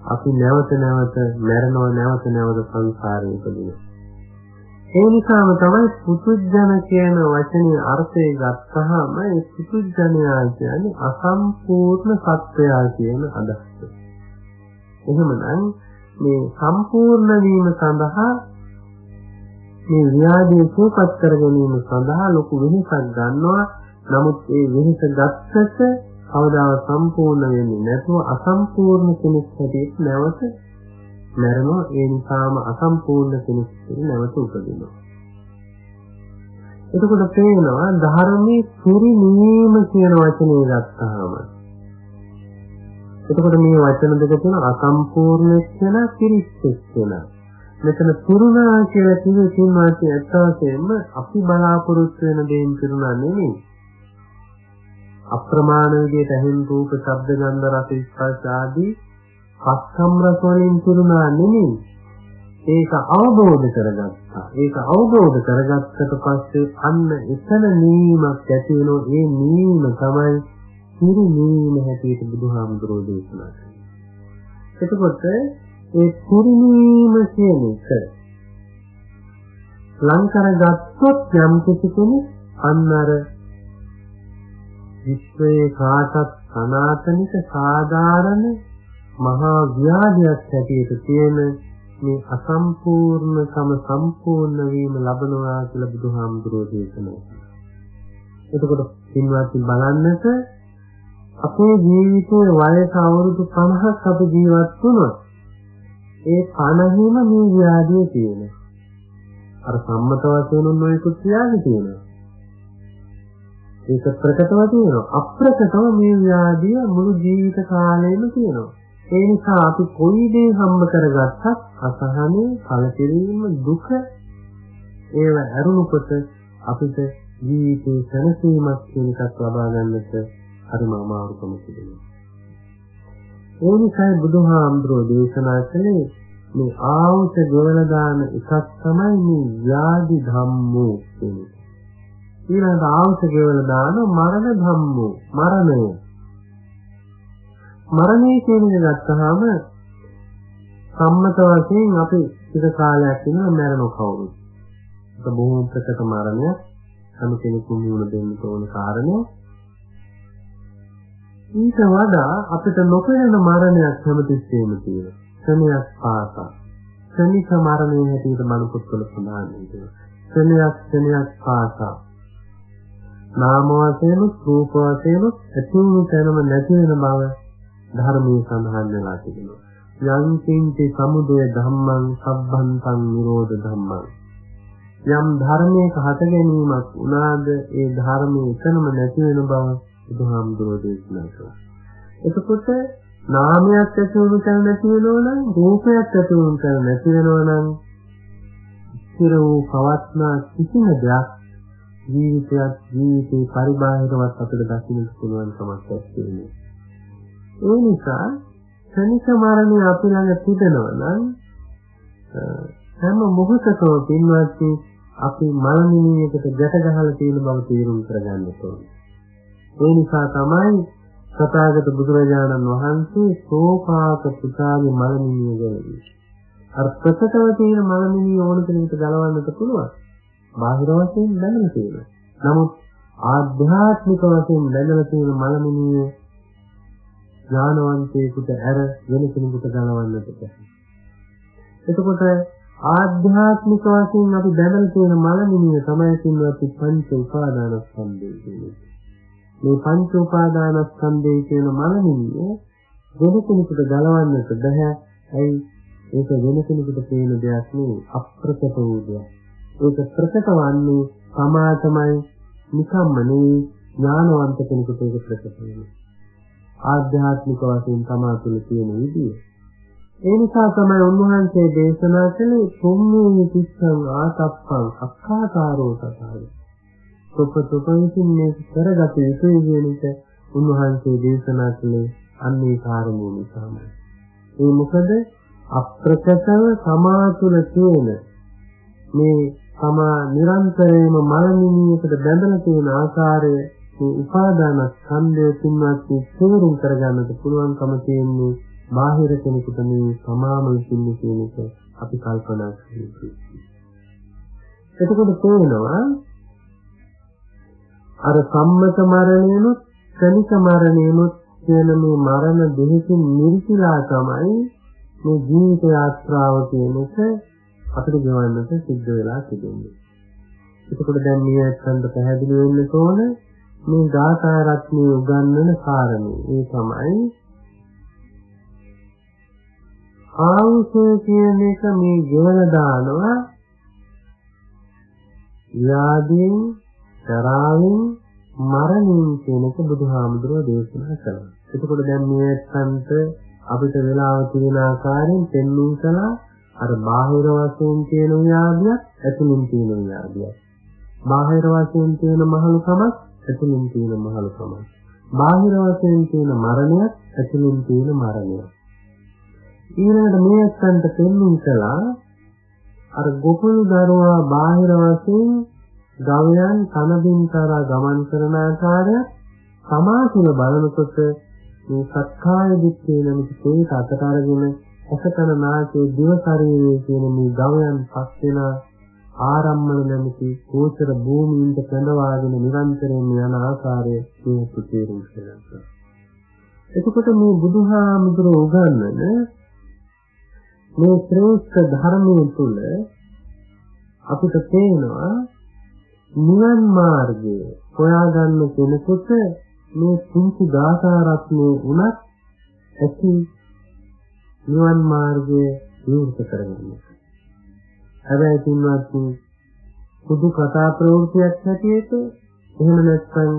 අපි නැවත නැවත මරණව නැවත නැවත සංසාරේ ඉපදිනවා. ඒ නිසාම තමයි පුතුජන කියන වචනේ අර්ථය ගත්තහම ඒ පුතුජනයා කියන්නේ අසම්පූර්ණ සත්‍යය කියන අදහස. එහෙමනම් මේ සම්පූර්ණ වීම සඳහා මේ ව්‍යාධිය සුවපත් කර ගැනීම සඳහා ලොකු වෙනසක් ගන්නවා. නමුත් ඒ වෙනස ගත්තට කවදාවත් සම්පූර්ණ වෙන්නේ නැතුව අසම්පූර්ණ කෙනෙක් හැටියට නැවත මරනවා. ඒ නිසාම අසම්පූර්ණ කෙනෙක් නැවත උපදිනවා. එතකොට පේනවා ධර්මයේ පුරිණීම කියන වචනේ ගත්තාම එතකොට මේ වචන දෙක තුන අසම්පූර්ණ කියන පිරිස්සෙක් කියන. මෙතන තුරුණා කියලා කිව්වේ සින්වාදී ඇත්තවශයෙන්ම අපි බලාපොරොත්තු වෙන දෙයින් තුරුණා නෙමෙයි. අප්‍රමාණ විදියට ඇහෙන රූප, ශබ්ද, ගන්ධ, රස, ස්පර්ශ ආදී පස්කම් රස වලින් තුරුණා නෙමෙයි. ඒක අවබෝධ කරගත්තා. ඒක අවබෝධ කරගත්තට පස්සේ අන්න එතන නීමක් ඇති වෙනවා. ඒ නීම තමයි පිරිනීම හැටියට බුදුහාමුදුරෝ දේශනා කළා. එතකොට ඒ පිරිනීම කියන එක ලං කරගත්තොත් යම් කෙනෙක් අන්න අර විශ්වයේ කාටත් සනාතනික සාධාරණ මහා ව්‍යාධියක් හැටියට තියෙන මේ අසම්පූර්ණ සම සම්පූර්ණ වීම ලබනවා කියලා බුදුහාමුදුරෝ දේශනා කළා. එතකොට පින්වත්නි බලන්නට අපේ ජීවිතයේ වයස අවුරුදු 50ක් අපි ජීවත් වුණොත් ඒ 50ෙම මේ ව්‍යාධිය තියෙනවා. අර සම්මත වශයෙන් නොයෙකුත් ව්‍යාධි තියෙනවා. ඒක ප්‍රකටව තියෙනවා. අප්‍රකටව මේ ව්‍යාධිය මුළු ජීවිත කාලයම තියෙනවා. ඒ නිසා අපි කොයි දේ හම්බ කරගත්තත් අසහනේ, කලකිරීම, දුක ඒව ඇරුණුකොට අපිට ජීවිතේ සැනසීමක් කියන එකක් ලබා ගන්නට හරිම අමාරුකම තිබෙනවා. ඒ නිසා බුදුහාමුදුරෝ දේශනා කළේ මේ ආවුත ගොවල දාන එකක් තමයි මේ ව්‍යාධි ධම්මෝ කියන්නේ. ඊළඟ ආවුත ගොවල දාන මරණ ධම්මෝ මරණය. මරණය කියන එක ගත්තාම සම්මත වශයෙන් අපි ටික කාලයක් ඉන්නවා මරණ කවුරුත්. ඒක බොහොම ප්‍රකට මරණයක්. හැම කෙනෙකුම මුණ දෙන්න ඕන කාරණයක්. ඊට වඩා අපිට නොපෙනෙන මරණයක් හැමතිස්සෙම තියෙනවා. ක්ෂණයක් පාසා. ක්ෂණික මරණය හැටියට මනුස්සත්වල සඳහන් වෙනවා. ක්ෂණයක් ක්ෂණයක් පාසා. නාම වශයෙන් රූප වශයෙන් ඇතුළු තැනම නැති වෙන බව ධර්මයේ සඳහන් වෙලා තිබෙනවා. යම් කිංචි සමුදය ධම්මං සබ්බන්තං නිරෝධ ධම්මං යම් ධර්මයක හට ගැනීමක් උනාද ඒ ධර්මයේ එතනම නැති වෙන බව බුදුහාමුදුරෝ දේශනා කළා. එතකොට නාමයක් ඇති වුණු තැන නැති වෙනවා නම් රූපයක් ඇති වුණු තැන නැති වෙනවා නම් ස්ථිර වූ පවත්නා කිසිම දෙයක් ජීවිතයක් ජීවිතේ පරිබාහිරවත් අපිට දකින්න පුළුවන් කමක් නැත්තේ. ඒ නිසා ශනික මරණය අපි ළඟ තිබෙනවා නම් හැම මොහොතකම පින්වත්නි අපි මරණිනියකට ගැට ගහලා තියෙන බව තේරුම් කරගන්න ඕනේ. ඒ නිසා තමයි සතාගත බුදුරජාණන් වහන්සේ සෝපාක පුතාගේ මලමිනිය ගැනීම. අර ප්‍රකටව තියෙන මලමිනිය ඕන කෙනෙකුට ගලවන්නත් පුළුවන්. බාහිර වශයෙන් දැනලා තියෙනවා. නමුත් ආධ්‍යාත්මික වශයෙන් දැනලා තියෙන මලමිනිය ඥානවන්තයෙකුට ඇර වෙන කෙනෙකුට ගලවන්නට බැහැ. එතකොට ආධ්‍යාත්මික වශයෙන් අපි දැනලා තියෙන මලමිනිය තමයි කින්වත් පංච උපාදානස්කන්ධය කියන්නේ. මේ පංච උපාදානස්කන්ධය කියන මලමිනිය වෙන කෙනෙකුට ගලවන්නට බැහැ. ඇයි ඒක වෙන කෙනෙකුට පේන දෙයක් නෙවෙයි අප්‍රකට වූ දෙයක්. ඒක ප්‍රකට වන්නේ තමා තමයි නිකම්ම නෙවෙයි ඥානවන්ත කෙනෙකුට ඒක ප්‍රකට වෙන්නේ. ආධ්‍යාත්මික වශයෙන් තමා තුළ තියෙන විදිය. ඒ නිසා තමයි උන්වහන්සේ දේශනා කළේ සොම්මේ තිස්සං ආතප්පං අක්ඛාකාරෝ තථාගත. සොපතොපින් මේ කරගත යුතුයි කියන එක උන්වහන්සේ දේශනා කළේ අන්නේ කාරණේ නිසාමයි. ඒ මොකද අප්‍රකටව සමා තුළ තියෙන මේ සමා නිරන්තරයෙන්ම මනමිනියකට බැඳලා තියෙන ආකාරය මේ උපාදාන ස්කන්ධය තුන්වත් තේරුම් කරගන්නට පුළුවන්කම තියෙන්නේ බාහිර කෙනෙකුට මේ සමාම ඉන්නේ කියන එක අපි කල්පනා කරන්නේ. එතකොට තේරෙනවා අර සම්මත මරණයනොත් ක්ෂණික මරණයනොත් කියන මේ මරණ දෙකකින් නිර්තිලා තමයි මේ ජීවිත යාත්‍රාව කියන එක අපිට ගෙවන්නට සිද්ධ වෙලා තිබෙන්නේ. එතකොට දැන් මේ අත්කන්ද පැහැදිලි වෙන්න ඕන මේ ගාථා රත්නයේ උගන්වන කාරණේ. ඒ තමයි ආවුසය කියන එක මේ ගෙවල දානවා යාදීන් තරාවෙන් මරණින් කියන එක බුදුහාමුදුරුවෝ දේශනා කළා. එතකොට දැන් මේ අත්කන්ත අපිට වෙලාව තියෙන ආකාරයෙන් පෙන්වීම කළා අර බාහිර වශයෙන් තියෙන ව්‍යාධියක් ඇතුළින් තියෙන ව්‍යාධියක්. බාහිර වශයෙන් තියෙන මහලුකමක් ඇතුළින් තියෙන මහලුකමක්. බාහිර වශයෙන් තියෙන මරණයක් ඇතුළින් තියෙන මරණයක්. ඊළඟට මේ අත්තන්ට පෙන්වීම කළා අර ගොපළු දරුවා බාහිර වශයෙන් ගවයන් කනබින්තරා ගමන් කරන ආකාරය සමාසුල බලනකොට මේ සක්කාය දිට්ඨිය නැමැති තේත අතට අරගෙන අසකන නාසයේ දිව ශරීරයේ කියන මේ ගවයන් පස් වෙන ආරම්මන නැමැති කෝචර භූමියට කඳවාගෙන නිරන්තරයෙන් යන ආකාරය මේ තේරුම් ගන්නවා. එතකොට මේ බුදුහාමුදුරුවෝ උගන්වන මේ ශ්‍රේෂ්ඨ ධර්මයේ තුල අපිට පේනවා නිවන් මාර්ගය හොයාගන්න කෙනෙකුට මේ කුංචි ගාථා රත්නේ උනත් ඇති නිවන් මාර්ගය විවෘත කරගන්න. හැබැයි තුන්වත් සුදු කතා ප්‍රවෘත්තියක් හැටියට එහෙම නැත්නම්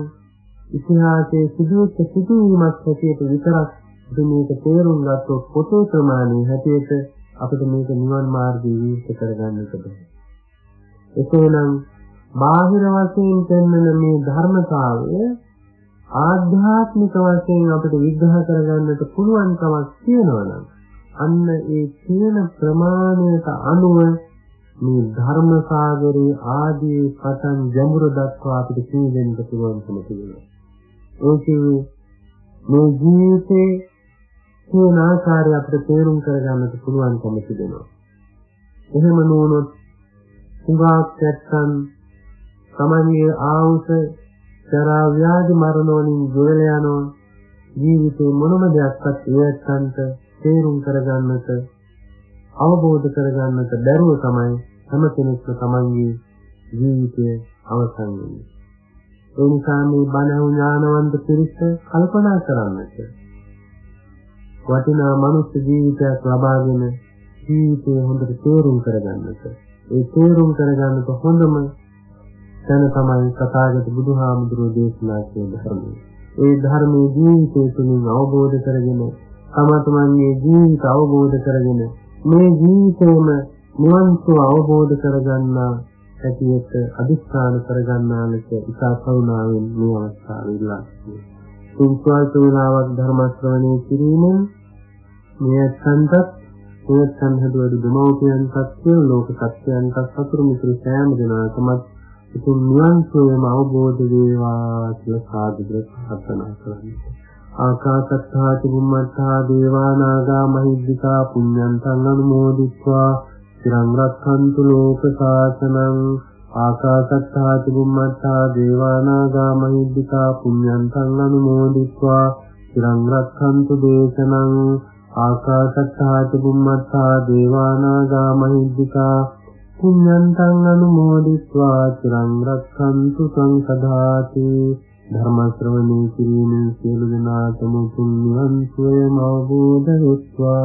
ඉතිහාසයේ සිදුවෙච්ච සිදුවීමක් හැටියට විතරක් මේක තේරුම් ගත්තොත් පොතේ ප්‍රමාණය හැටියට අපිට මේක නිවන් මාර්ගය විවෘත කරගන්නට බෑ. එසේනම් බාහිර වශයෙන් පෙන්වන මේ ධර්මතාවය ආධ්‍යාත්මික වශයෙන් අපිට විග්‍රහ කරගන්නට පුළුවන්කමක් තියෙනවා නම් අන්න ඒ තියෙන ප්‍රමාණයට අනුව මේ ධර්ම සාගරේ ආදී පතන් ගැඹුර දක්වා අපිට කියවෙන්න පුළුවන්කම තියෙනවා. ඒ කියන්නේ මේ ජීවිතේ තියෙන ආකාරය අපිට තේරුම් කරගන්නට පුළුවන්කම තිබෙනවා. එහෙම නොවුනොත් උගාක් නැත්තම් තමන්ගේ ආවුස ජරා ව්‍යාධි මරණ වලින් ගොඩල යනවා ජීවිතේ මොනම දෙයක්වත් ඉවත්තන්ට තේරුම් කරගන්නට අවබෝධ කරගන්නට බැරුව තමයි හැම කෙනෙක්ම තමන්ගේ ජීවිතය අවසන් වෙන්නේ. ඒ නිසා මේ බණ ඥානවන්ත පිරිස කල්පනා කරන්නට වටිනා මනුස්ස ජීවිතයක් ලබාගෙන ජීවිතය හොඳට තේරුම් කරගන්නට ඒ තේරුම් කරගන්නට හොඳම තැන තමයි කතාගත බුදුහාමුදුරුවෝ දේශනා කරන ධර්මය. ඒ ධර්මයේ ජීවිතය තුළින් අවබෝධ කරගෙන තම තමන්ගේ ජීවිත අවබෝධ කරගෙන මේ ජීවිතේම නිවන් සුව අවබෝධ කරගන්නා ඇතියට අදිස්ථාන කරගන්නා ලෙස ඉතා කරුණාවෙන් මේ අවස්ථාව ඉල්ලා සිටිනවා. තුන්ස්වාස වේලාවක් ධර්ම ශ්‍රවණය කිරීමෙන් මේ සංතත් මේ සංහදුවද දෙමෝපියන් සත්‍ය ලෝක සත්‍යයන්ට සතුරු මිත්‍ර සෑම දෙනාටමත් ඉතින් නිවන් සෝයම අවබෝධ වේවා කියලා සාදුරත් ප්‍රාර්ථනා කරන්නේ. ආකාසත්තා චුම්මත්තා දේවා නාග මහිද්దికා පුඤ්ඤන්තං අනුමෝදිත්වා. චිරං රක්ඛන්තු ලෝක සාසනං. ආකාසත්තා චුම්මත්තා දේවා නාග මහිද්దికා පුඤ්ඤන්තං අනුමෝදිත්වා. චිරං රක්ඛන්තු දේශනං. ආකාසත්තා චුම්මත්තා දේවා නාග මහිද්దికා පුඤ්ඤන්තං අනුමෝදිत्वा චිරං රක්ඛන්තු සංසදාති ධර්ම ශ්‍රවණේ කිරීමෙන් සියලු දෙනාටම පුණ්‍යං සුවයම අවබෝධ වෙත්වා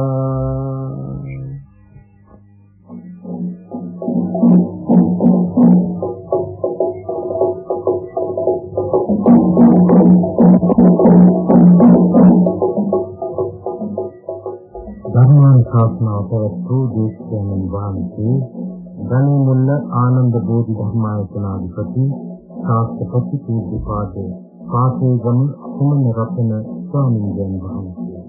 ධර්මාන් ශාස්ත්‍රා පවතු දේශනාවන් වහන්සේ ගණිමුල්ල ආනන්ද බෝධි ධර්මායතනාධිපති ශාස්ත්‍රපති පූජ්‍යපාද පාසේගම කුමන රත්න ස්වාමීන් වහන්සේ